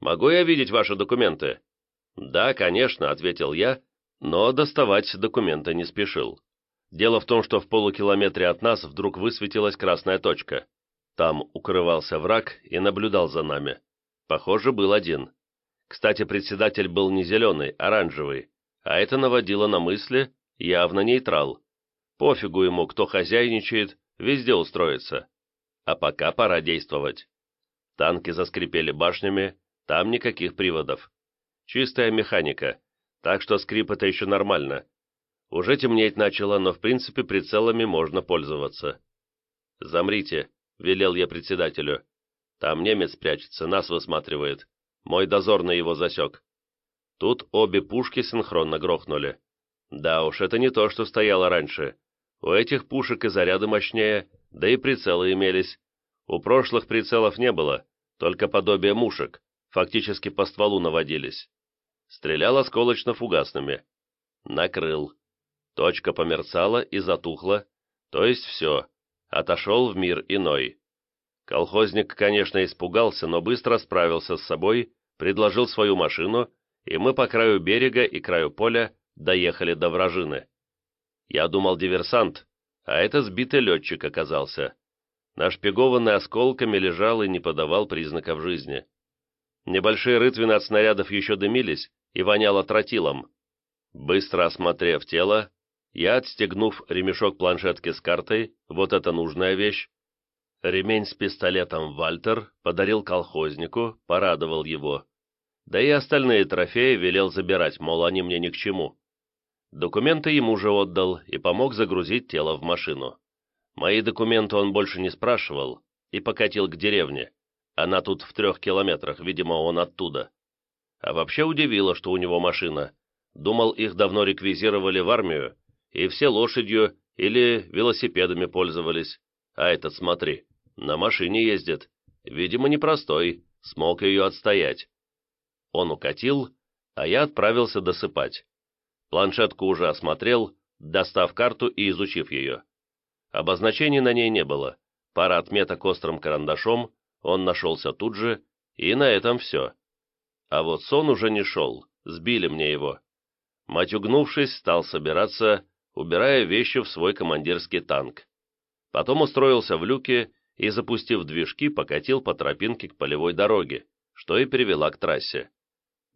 Могу я видеть ваши документы?» «Да, конечно», — ответил я, но доставать документы не спешил. Дело в том, что в полукилометре от нас вдруг высветилась красная точка. Там укрывался враг и наблюдал за нами. Похоже, был один. Кстати, председатель был не зеленый, оранжевый, а это наводило на мысли явно нейтрал. Пофигу ему, кто хозяйничает, везде устроится. А пока пора действовать. Танки заскрипели башнями, там никаких приводов. Чистая механика, так что скрип это еще нормально. Уже темнеть начало, но в принципе прицелами можно пользоваться. «Замрите», — велел я председателю. «Там немец прячется, нас высматривает. Мой дозорный его засек. Тут обе пушки синхронно грохнули. Да уж, это не то, что стояло раньше. У этих пушек и заряды мощнее, да и прицелы имелись. У прошлых прицелов не было, только подобие мушек, фактически по стволу наводились. Стрелял осколочно-фугасными. Накрыл. Точка померцала и затухла, то есть все, отошел в мир иной. Колхозник, конечно, испугался, но быстро справился с собой, предложил свою машину, и мы по краю берега и краю поля доехали до вражины. Я думал диверсант, а это сбитый летчик оказался. Нашпигованный осколками лежал и не подавал признаков жизни. Небольшие рытвины от снарядов еще дымились и воняло тротилом. Быстро осмотрев тело, я, отстегнув ремешок планшетки с картой, вот это нужная вещь, Ремень с пистолетом Вальтер подарил колхознику, порадовал его. Да и остальные трофеи велел забирать, мол, они мне ни к чему. Документы ему же отдал и помог загрузить тело в машину. Мои документы он больше не спрашивал и покатил к деревне. Она тут в трех километрах, видимо, он оттуда. А вообще удивило, что у него машина. Думал, их давно реквизировали в армию, и все лошадью или велосипедами пользовались. А этот, смотри, на машине ездит. Видимо, непростой, смог ее отстоять. Он укатил, а я отправился досыпать. Планшетку уже осмотрел, достав карту и изучив ее. Обозначений на ней не было. Пара отметок острым карандашом, он нашелся тут же, и на этом все. А вот сон уже не шел, сбили мне его. Матюгнувшись, стал собираться, убирая вещи в свой командирский танк. Потом устроился в люке и, запустив движки, покатил по тропинке к полевой дороге, что и привела к трассе.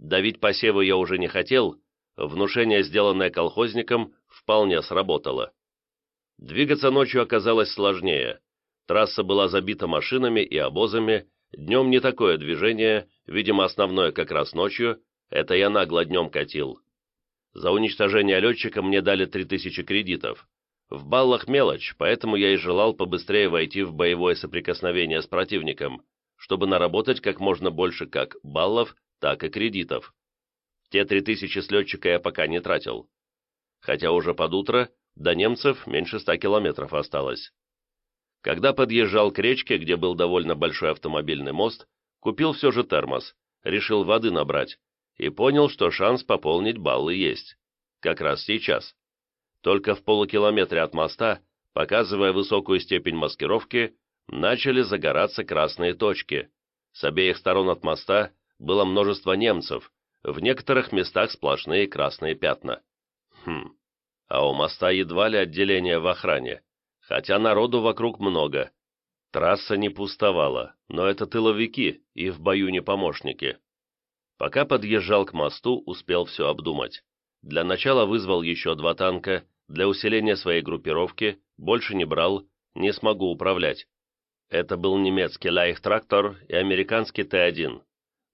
Давить посевы я уже не хотел, внушение, сделанное колхозником, вполне сработало. Двигаться ночью оказалось сложнее. Трасса была забита машинами и обозами, днем не такое движение, видимо, основное как раз ночью, это я нагло днем катил. За уничтожение летчика мне дали 3000 кредитов, в баллах мелочь, поэтому я и желал побыстрее войти в боевое соприкосновение с противником, чтобы наработать как можно больше как баллов, так и кредитов. Те три тысячи с летчика я пока не тратил. Хотя уже под утро до немцев меньше ста километров осталось. Когда подъезжал к речке, где был довольно большой автомобильный мост, купил все же термос, решил воды набрать и понял, что шанс пополнить баллы есть. Как раз сейчас. Только в полукилометре от моста, показывая высокую степень маскировки, начали загораться красные точки. С обеих сторон от моста было множество немцев, в некоторых местах сплошные красные пятна. Хм, а у моста едва ли отделение в охране, хотя народу вокруг много. Трасса не пустовала, но это тыловики и в бою не помощники. Пока подъезжал к мосту, успел все обдумать. Для начала вызвал еще два танка, для усиления своей группировки, больше не брал, не смогу управлять. Это был немецкий Лайх-трактор и американский Т-1.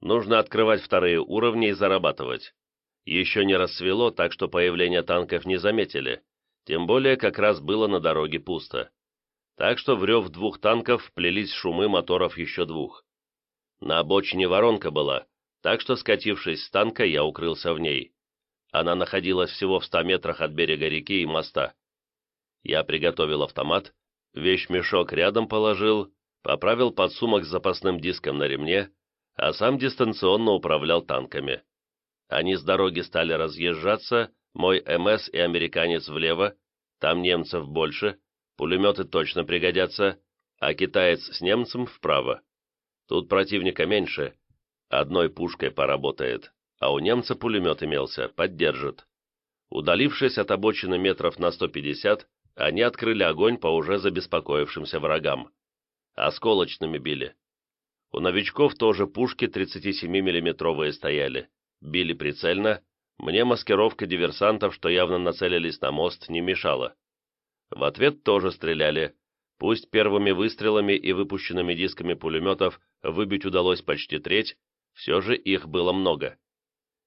Нужно открывать вторые уровни и зарабатывать. Еще не рассвело, так что появление танков не заметили, тем более как раз было на дороге пусто. Так что в рев двух танков вплелись шумы моторов еще двух. На обочине воронка была, так что, скатившись с танка, я укрылся в ней. Она находилась всего в ста метрах от берега реки и моста. Я приготовил автомат, вещмешок рядом положил, поправил подсумок с запасным диском на ремне, а сам дистанционно управлял танками. Они с дороги стали разъезжаться, мой МС и американец влево, там немцев больше, пулеметы точно пригодятся, а китаец с немцем вправо. Тут противника меньше, одной пушкой поработает, а у немца пулемет имелся, поддержит. Удалившись от обочины метров на 150, они открыли огонь по уже забеспокоившимся врагам. Осколочными били. У новичков тоже пушки 37 миллиметровые стояли. Били прицельно, мне маскировка диверсантов, что явно нацелились на мост, не мешала. В ответ тоже стреляли. Пусть первыми выстрелами и выпущенными дисками пулеметов выбить удалось почти треть, все же их было много.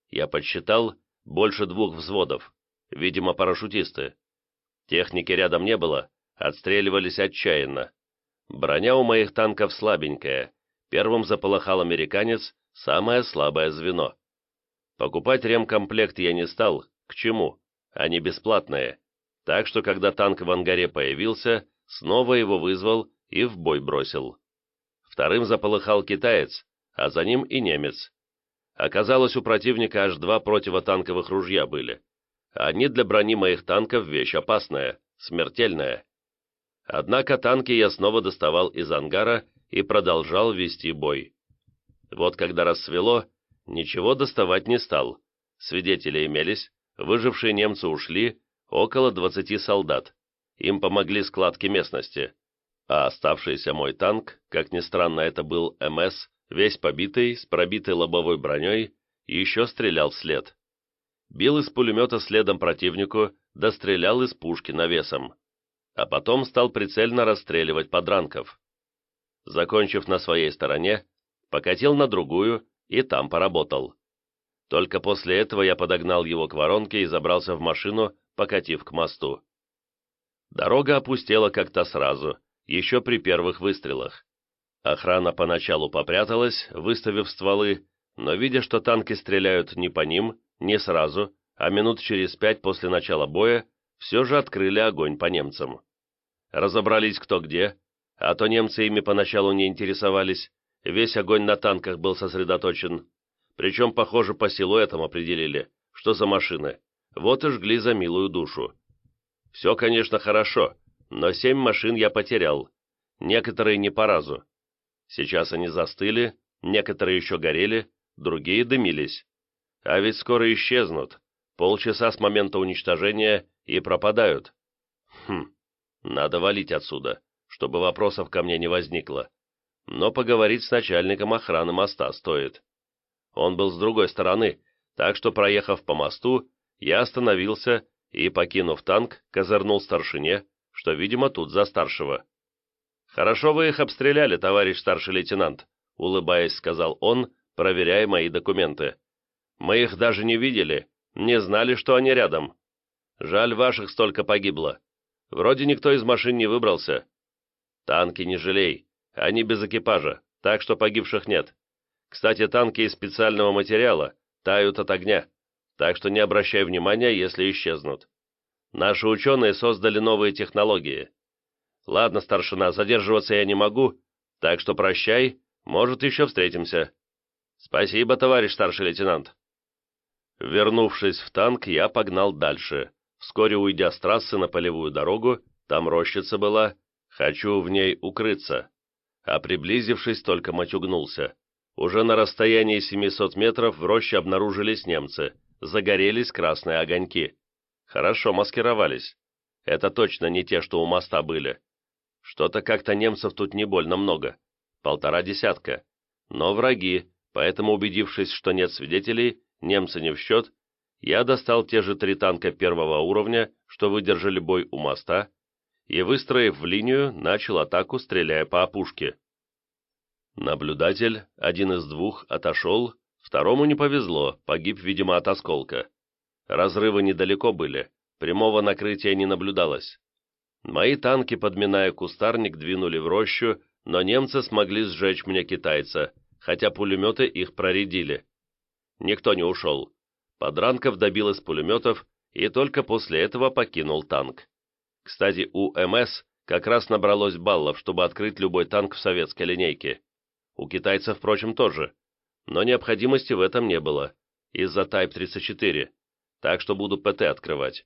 Я подсчитал, больше двух взводов, видимо, парашютисты. Техники рядом не было, отстреливались отчаянно. Броня у моих танков слабенькая, первым заполыхал американец, самое слабое звено. Покупать ремкомплект я не стал, к чему, они бесплатные, так что когда танк в ангаре появился, снова его вызвал и в бой бросил. Вторым заполыхал китаец, а за ним и немец. Оказалось, у противника аж два противотанковых ружья были. Они для брони моих танков вещь опасная, смертельная. Однако танки я снова доставал из ангара и продолжал вести бой. Вот когда рассвело, ничего доставать не стал. Свидетели имелись, выжившие немцы ушли, около 20 солдат. Им помогли складки местности. А оставшийся мой танк, как ни странно, это был МС, весь побитый, с пробитой лобовой броней, еще стрелял вслед. Бил из пулемета следом противнику, дострелял из пушки навесом. А потом стал прицельно расстреливать подранков. Закончив на своей стороне, покатил на другую и там поработал. Только после этого я подогнал его к воронке и забрался в машину, покатив к мосту. Дорога опустела как-то сразу, еще при первых выстрелах. Охрана поначалу попряталась, выставив стволы, но, видя, что танки стреляют не по ним, не сразу, а минут через пять после начала боя, все же открыли огонь по немцам. Разобрались кто где, а то немцы ими поначалу не интересовались, весь огонь на танках был сосредоточен. Причем, похоже, по силуэтам определили, что за машины. Вот и жгли за милую душу. Все, конечно, хорошо, но семь машин я потерял, некоторые не по разу. Сейчас они застыли, некоторые еще горели, другие дымились. А ведь скоро исчезнут, полчаса с момента уничтожения и пропадают. Хм, надо валить отсюда, чтобы вопросов ко мне не возникло. Но поговорить с начальником охраны моста стоит. Он был с другой стороны, так что, проехав по мосту, я остановился и, покинув танк, козырнул старшине, что, видимо, тут за старшего. «Хорошо вы их обстреляли, товарищ старший лейтенант», — улыбаясь, сказал он, проверяя мои документы. «Мы их даже не видели, не знали, что они рядом. Жаль, ваших столько погибло. Вроде никто из машин не выбрался. Танки не жалей, они без экипажа, так что погибших нет. Кстати, танки из специального материала тают от огня, так что не обращай внимания, если исчезнут. Наши ученые создали новые технологии. Ладно, старшина, задерживаться я не могу, так что прощай, может, еще встретимся. Спасибо, товарищ старший лейтенант. Вернувшись в танк, я погнал дальше. Вскоре уйдя с трассы на полевую дорогу, там рощица была, хочу в ней укрыться. А приблизившись, только матюгнулся. Уже на расстоянии 700 метров в роще обнаружились немцы, загорелись красные огоньки. Хорошо маскировались. Это точно не те, что у моста были. Что-то как-то немцев тут не больно много. Полтора десятка. Но враги, поэтому, убедившись, что нет свидетелей, немцы не в счет, я достал те же три танка первого уровня, что выдержали бой у моста, и, выстроив в линию, начал атаку, стреляя по опушке. Наблюдатель, один из двух, отошел, второму не повезло, погиб, видимо, от осколка. Разрывы недалеко были, прямого накрытия не наблюдалось. Мои танки, подминая кустарник, двинули в рощу, но немцы смогли сжечь мне китайца, хотя пулеметы их проредили. Никто не ушел. Подранков добил из пулеметов и только после этого покинул танк. Кстати, у МС как раз набралось баллов, чтобы открыть любой танк в советской линейке. У китайцев, впрочем, тоже. Но необходимости в этом не было, из-за Type 34, так что буду ПТ открывать.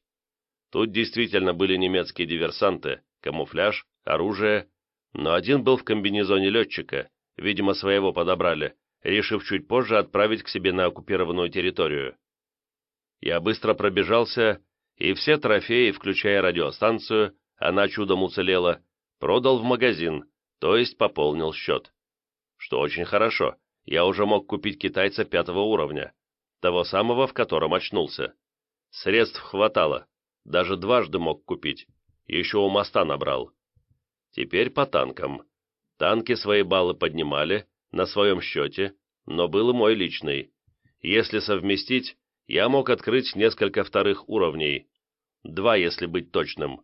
Тут действительно были немецкие диверсанты, камуфляж, оружие, но один был в комбинезоне летчика, видимо, своего подобрали, решив чуть позже отправить к себе на оккупированную территорию. Я быстро пробежался, и все трофеи, включая радиостанцию, она чудом уцелела, продал в магазин, то есть пополнил счет. Что очень хорошо, я уже мог купить китайца пятого уровня, того самого, в котором очнулся. Средств хватало, даже дважды мог купить, еще у моста набрал. Теперь по танкам. Танки свои баллы поднимали, на своем счете, но был и мой личный. Если совместить, я мог открыть несколько вторых уровней. Два, если быть точным.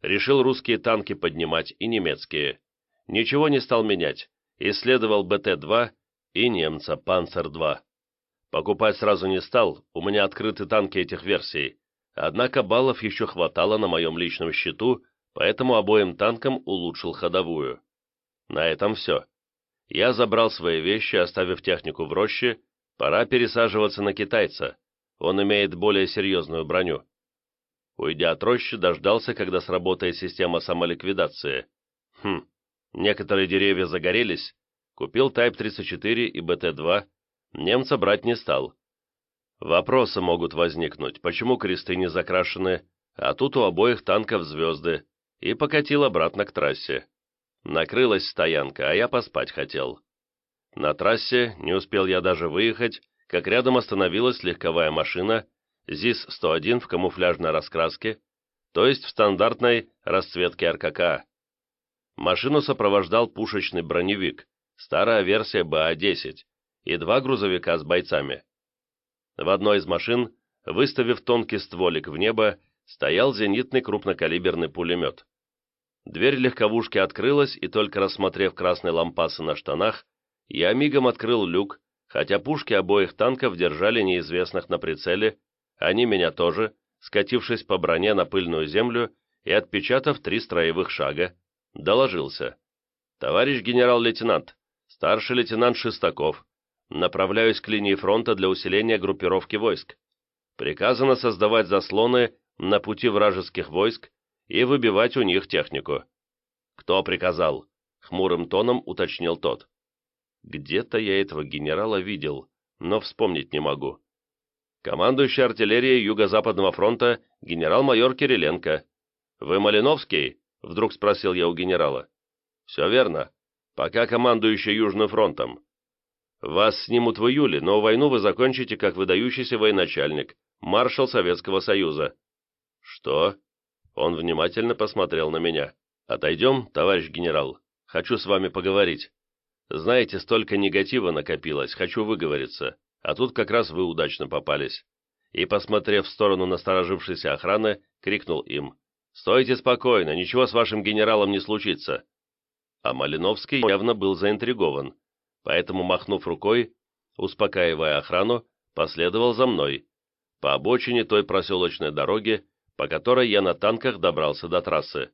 Решил русские танки поднимать и немецкие. Ничего не стал менять, исследовал БТ-2 и немца Панцер-2. Покупать сразу не стал, у меня открыты танки этих версий, однако баллов еще хватало на моем личном счету, поэтому обоим танкам улучшил ходовую. На этом все. Я забрал свои вещи, оставив технику в роще, пора пересаживаться на китайца, он имеет более серьезную броню. Уйдя от рощи, дождался, когда сработает система самоликвидации. Хм, Некоторые деревья загорелись, купил Type 34 и БТ-2, немца брать не стал. Вопросы могут возникнуть, почему кресты не закрашены, а тут у обоих танков звезды, и покатил обратно к трассе. Накрылась стоянка, а я поспать хотел. На трассе не успел я даже выехать, как рядом остановилась легковая машина ЗИС-101 в камуфляжной раскраске, то есть в стандартной расцветке РКК. Машину сопровождал пушечный броневик, старая версия БА-10, и два грузовика с бойцами. В одной из машин, выставив тонкий стволик в небо, стоял зенитный крупнокалиберный пулемет. Дверь легковушки открылась, и только рассмотрев красные лампасы на штанах, я мигом открыл люк, хотя пушки обоих танков держали неизвестных на прицеле, они меня тоже, скатившись по броне на пыльную землю и отпечатав три строевых шага, доложился. «Товарищ генерал-лейтенант, старший лейтенант Шестаков, направляюсь к линии фронта для усиления группировки войск. Приказано создавать заслоны на пути вражеских войск и выбивать у них технику». «Кто приказал?» — хмурым тоном уточнил тот. «Где-то я этого генерала видел, но вспомнить не могу». «Командующий артиллерией Юго-Западного фронта генерал-майор Кириленко. Вы Малиновский?» Вдруг спросил я у генерала. «Все верно. Пока командующий Южным фронтом. Вас снимут в июле, но войну вы закончите как выдающийся военачальник, маршал Советского Союза». «Что?» Он внимательно посмотрел на меня. «Отойдем, товарищ генерал. Хочу с вами поговорить. Знаете, столько негатива накопилось, хочу выговориться, а тут как раз вы удачно попались». И, посмотрев в сторону насторожившейся охраны, крикнул им. «Стойте спокойно, ничего с вашим генералом не случится». А Малиновский явно был заинтригован, поэтому, махнув рукой, успокаивая охрану, последовал за мной, по обочине той проселочной дороги, по которой я на танках добрался до трассы.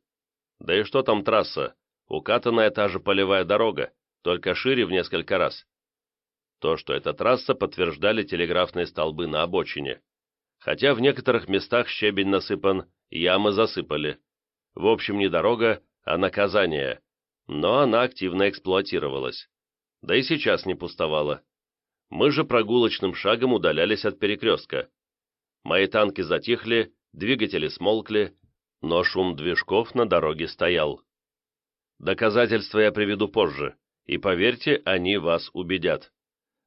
Да и что там трасса? Укатанная та же полевая дорога, только шире в несколько раз. То, что это трасса, подтверждали телеграфные столбы на обочине. Хотя в некоторых местах щебень насыпан ямы засыпали. В общем, не дорога, а наказание. Но она активно эксплуатировалась. Да и сейчас не пустовала. Мы же прогулочным шагом удалялись от перекрестка. Мои танки затихли, двигатели смолкли, но шум движков на дороге стоял. Доказательства я приведу позже, и поверьте, они вас убедят.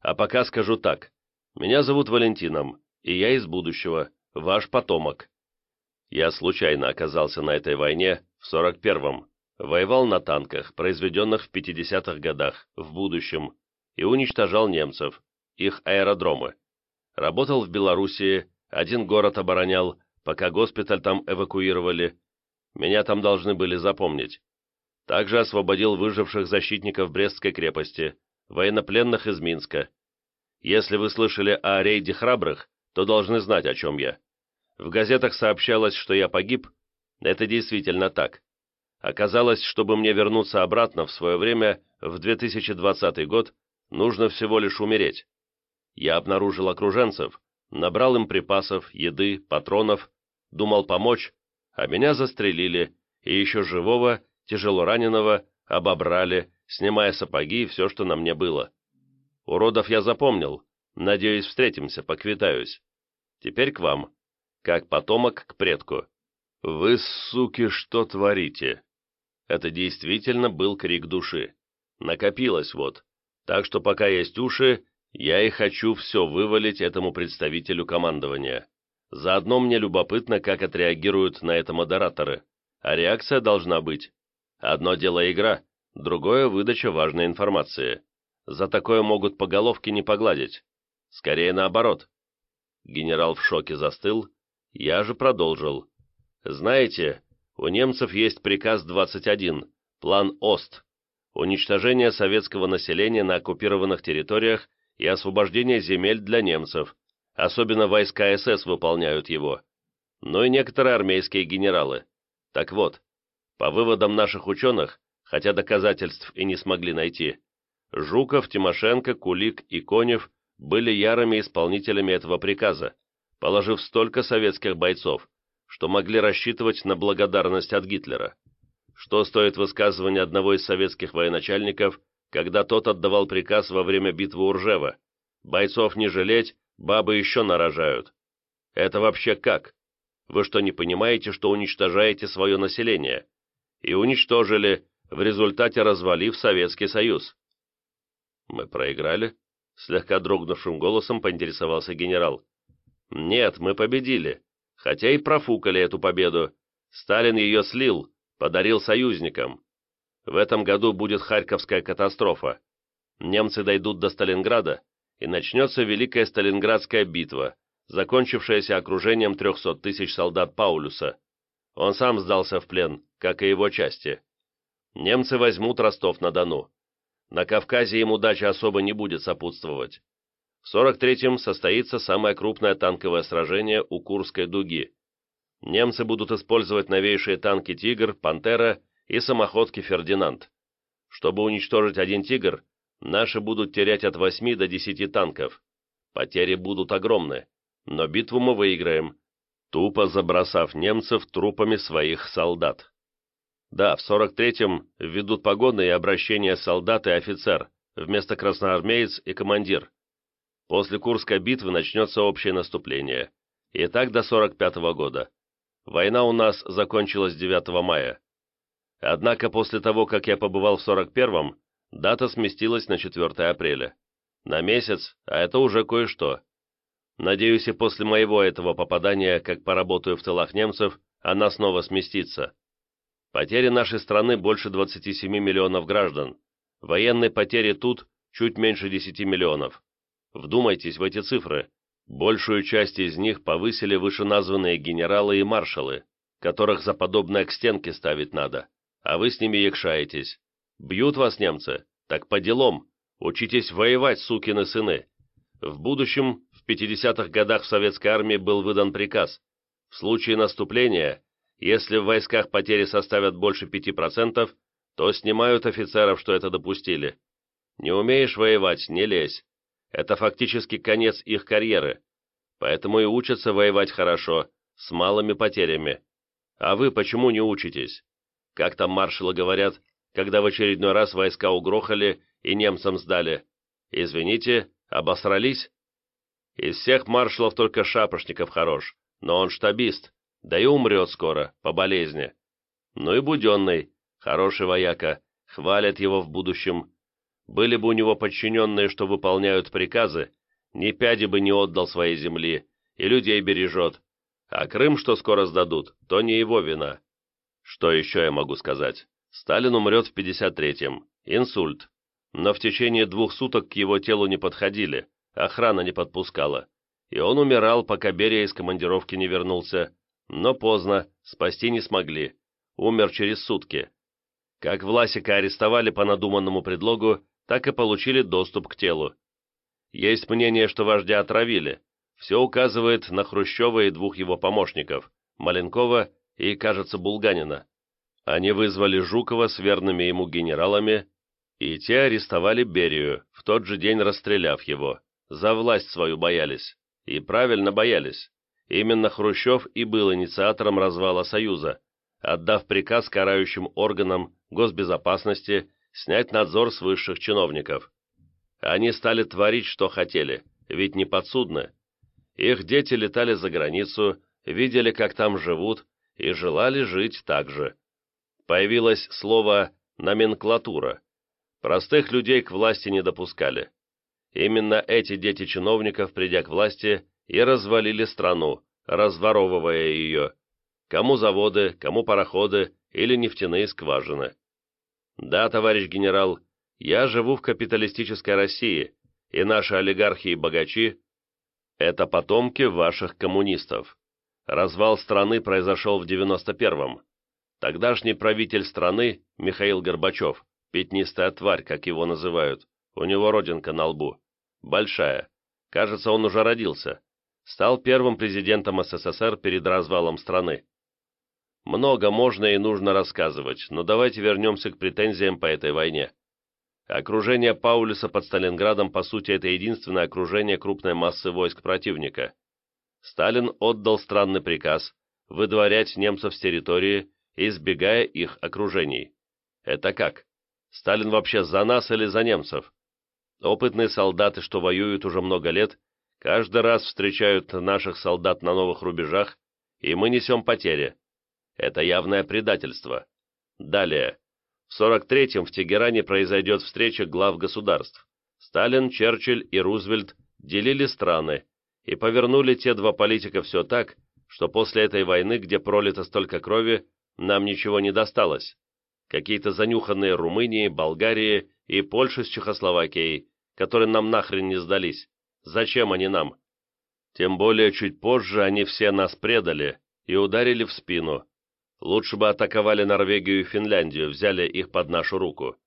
А пока скажу так. Меня зовут Валентином, и я из будущего, ваш потомок. Я случайно оказался на этой войне в 41-м, воевал на танках, произведенных в 50-х годах, в будущем, и уничтожал немцев, их аэродромы. Работал в Белоруссии, один город оборонял, пока госпиталь там эвакуировали. Меня там должны были запомнить. Также освободил выживших защитников Брестской крепости, военнопленных из Минска. Если вы слышали о рейде храбрых, то должны знать, о чем я. В газетах сообщалось, что я погиб. Это действительно так. Оказалось, чтобы мне вернуться обратно в свое время, в 2020 год, нужно всего лишь умереть. Я обнаружил окруженцев, набрал им припасов, еды, патронов, думал помочь, а меня застрелили, и еще живого, тяжело раненого, обобрали, снимая сапоги и все, что на мне было. Уродов я запомнил, надеюсь, встретимся, поквитаюсь. Теперь к вам как потомок к предку. «Вы, суки, что творите?» Это действительно был крик души. Накопилось вот. Так что пока есть уши, я и хочу все вывалить этому представителю командования. Заодно мне любопытно, как отреагируют на это модераторы. А реакция должна быть. Одно дело игра, другое — выдача важной информации. За такое могут по головке не погладить. Скорее наоборот. Генерал в шоке застыл, я же продолжил. Знаете, у немцев есть приказ 21, план ОСТ, уничтожение советского населения на оккупированных территориях и освобождение земель для немцев, особенно войска СС выполняют его, но и некоторые армейские генералы. Так вот, по выводам наших ученых, хотя доказательств и не смогли найти, Жуков, Тимошенко, Кулик и Конев были ярыми исполнителями этого приказа, положив столько советских бойцов, что могли рассчитывать на благодарность от Гитлера. Что стоит высказывание одного из советских военачальников, когда тот отдавал приказ во время битвы у Ржева «Бойцов не жалеть, бабы еще нарожают». Это вообще как? Вы что, не понимаете, что уничтожаете свое население? И уничтожили, в результате развалив Советский Союз. Мы проиграли? Слегка дрогнувшим голосом поинтересовался генерал. Нет, мы победили. Хотя и профукали эту победу. Сталин ее слил, подарил союзникам. В этом году будет Харьковская катастрофа. Немцы дойдут до Сталинграда, и начнется Великая Сталинградская битва, закончившаяся окружением 300 тысяч солдат Паулюса. Он сам сдался в плен, как и его части. Немцы возьмут Ростов-на-Дону. На Кавказе им удача особо не будет сопутствовать. В 43-м состоится самое крупное танковое сражение у Курской дуги. Немцы будут использовать новейшие танки «Тигр», «Пантера» и самоходки «Фердинанд». Чтобы уничтожить один «Тигр», наши будут терять от 8 до 10 танков. Потери будут огромны, но битву мы выиграем, тупо забросав немцев трупами своих солдат. Да, в 43-м введут погоны и обращение солдат и офицер, вместо красноармеец и командир. После Курской битвы начнется общее наступление. И так до 45 -го года. Война у нас закончилась 9 мая. Однако после того, как я побывал в 41-м, дата сместилась на 4 апреля. На месяц, а это уже кое-что. Надеюсь, и после моего этого попадания, как поработаю в тылах немцев, она снова сместится. Потери нашей страны больше 27 миллионов граждан. Военные потери тут чуть меньше 10 миллионов. Вдумайтесь в эти цифры. Большую часть из них повысили вышеназванные генералы и маршалы, которых за подобное к стенке ставить надо, а вы с ними якшаетесь. Бьют вас немцы? Так по делам. Учитесь воевать, сукины сыны. В будущем, в 50-х годах в советской армии был выдан приказ. В случае наступления, если в войсках потери составят больше 5%, то снимают офицеров, что это допустили. Не умеешь воевать, не лезь. Это фактически конец их карьеры, поэтому и учатся воевать хорошо, с малыми потерями. А вы почему не учитесь? Как там маршалы говорят, когда в очередной раз войска угрохали и немцам сдали? Извините, обосрались? Из всех маршалов только Шапошников хорош, но он штабист, да и умрет скоро, по болезни. Ну и Буденный, хороший вояка, хвалят его в будущем. Были бы у него подчиненные, что выполняют приказы, ни пяди бы не отдал своей земли, и людей бережет. А Крым, что скоро сдадут, то не его вина. Что еще я могу сказать? Сталин умрет в 53-м. Инсульт. Но в течение двух суток к его телу не подходили, охрана не подпускала. И он умирал, пока Берия из командировки не вернулся. Но поздно, спасти не смогли. Умер через сутки. Как Власика арестовали по надуманному предлогу, так и получили доступ к телу. Есть мнение, что вождя отравили. Все указывает на Хрущева и двух его помощников, Маленкова и, кажется, Булганина. Они вызвали Жукова с верными ему генералами, и те арестовали Берию, в тот же день расстреляв его. За власть свою боялись. И правильно боялись. Именно Хрущев и был инициатором развала Союза, отдав приказ карающим органам госбезопасности снять надзор с высших чиновников. Они стали творить, что хотели, ведь не подсудны. Их дети летали за границу, видели, как там живут, и желали жить так же. Появилось слово «номенклатура». Простых людей к власти не допускали. Именно эти дети чиновников, придя к власти, и развалили страну, разворовывая ее. Кому заводы, кому пароходы или нефтяные скважины. Да, товарищ генерал, я живу в капиталистической России, и наши олигархи и богачи – это потомки ваших коммунистов. Развал страны произошел в 91-м. Тогдашний правитель страны, Михаил Горбачев, пятнистая тварь, как его называют, у него родинка на лбу, большая, кажется, он уже родился, стал первым президентом СССР перед развалом страны. Много можно и нужно рассказывать, но давайте вернемся к претензиям по этой войне. Окружение Паулюса под Сталинградом, по сути, это единственное окружение крупной массы войск противника. Сталин отдал странный приказ выдворять немцев с территории, избегая их окружений. Это как? Сталин вообще за нас или за немцев? Опытные солдаты, что воюют уже много лет, каждый раз встречают наших солдат на новых рубежах, и мы несем потери. Это явное предательство. Далее. В 43-м в Тегеране произойдет встреча глав государств. Сталин, Черчилль и Рузвельт делили страны и повернули те два политика все так, что после этой войны, где пролито столько крови, нам ничего не досталось. Какие-то занюханные Румынии, Болгарии и Польши с Чехословакией, которые нам нахрен не сдались. Зачем они нам? Тем более чуть позже они все нас предали и ударили в спину, Лучше бы атаковали Норвегию и Финляндию, взяли их под нашу руку.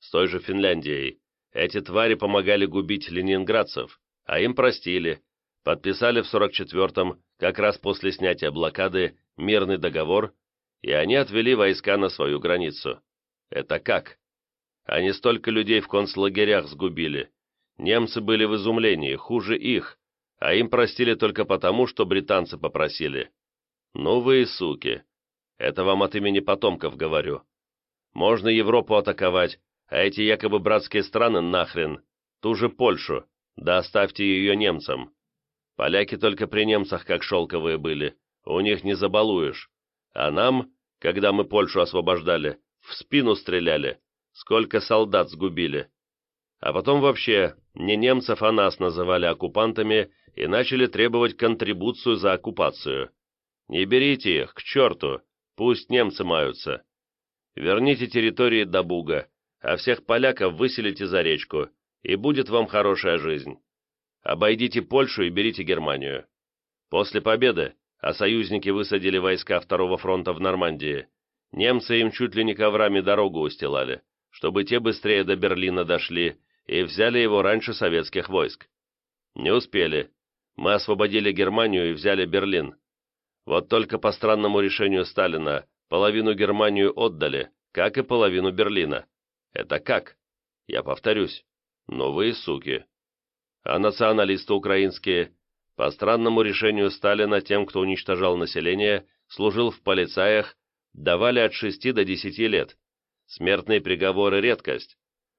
С той же Финляндией. Эти твари помогали губить ленинградцев, а им простили. Подписали в 44-м, как раз после снятия блокады, мирный договор, и они отвели войска на свою границу. Это как? Они столько людей в концлагерях сгубили. Немцы были в изумлении, хуже их, а им простили только потому, что британцы попросили. Ну вы и суки. Это вам от имени потомков говорю. Можно Европу атаковать, а эти якобы братские страны нахрен. Ту же Польшу, да оставьте ее немцам. Поляки только при немцах как шелковые были, у них не забалуешь. А нам, когда мы Польшу освобождали, в спину стреляли, сколько солдат сгубили. А потом вообще не немцев, а нас называли оккупантами и начали требовать контрибуцию за оккупацию. Не берите их, к черту, Пусть немцы маются. Верните территории до Буга, а всех поляков выселите за речку, и будет вам хорошая жизнь. Обойдите Польшу и берите Германию. После победы, а союзники высадили войска Второго фронта в Нормандии, немцы им чуть ли не коврами дорогу устилали, чтобы те быстрее до Берлина дошли и взяли его раньше советских войск. Не успели. Мы освободили Германию и взяли Берлин. Вот только по странному решению Сталина половину Германию отдали, как и половину Берлина. Это как? Я повторюсь. Новые суки. А националисты украинские, по странному решению Сталина тем, кто уничтожал население, служил в полицаях, давали от 6 до 10 лет. Смертные приговоры – редкость.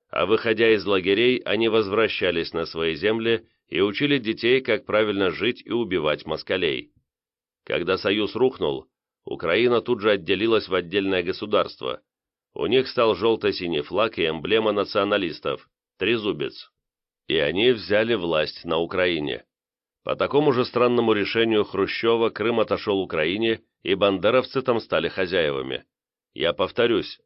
А выходя из лагерей, они возвращались на свои земли и учили детей, как правильно жить и убивать москалей. Когда Союз рухнул, Украина тут же отделилась в отдельное государство. У них стал желто-синий флаг и эмблема националистов, Трезубец. И они взяли власть на Украине. По такому же странному решению Хрущева Крым отошел Украине, и бандеровцы там стали хозяевами. Я повторюсь,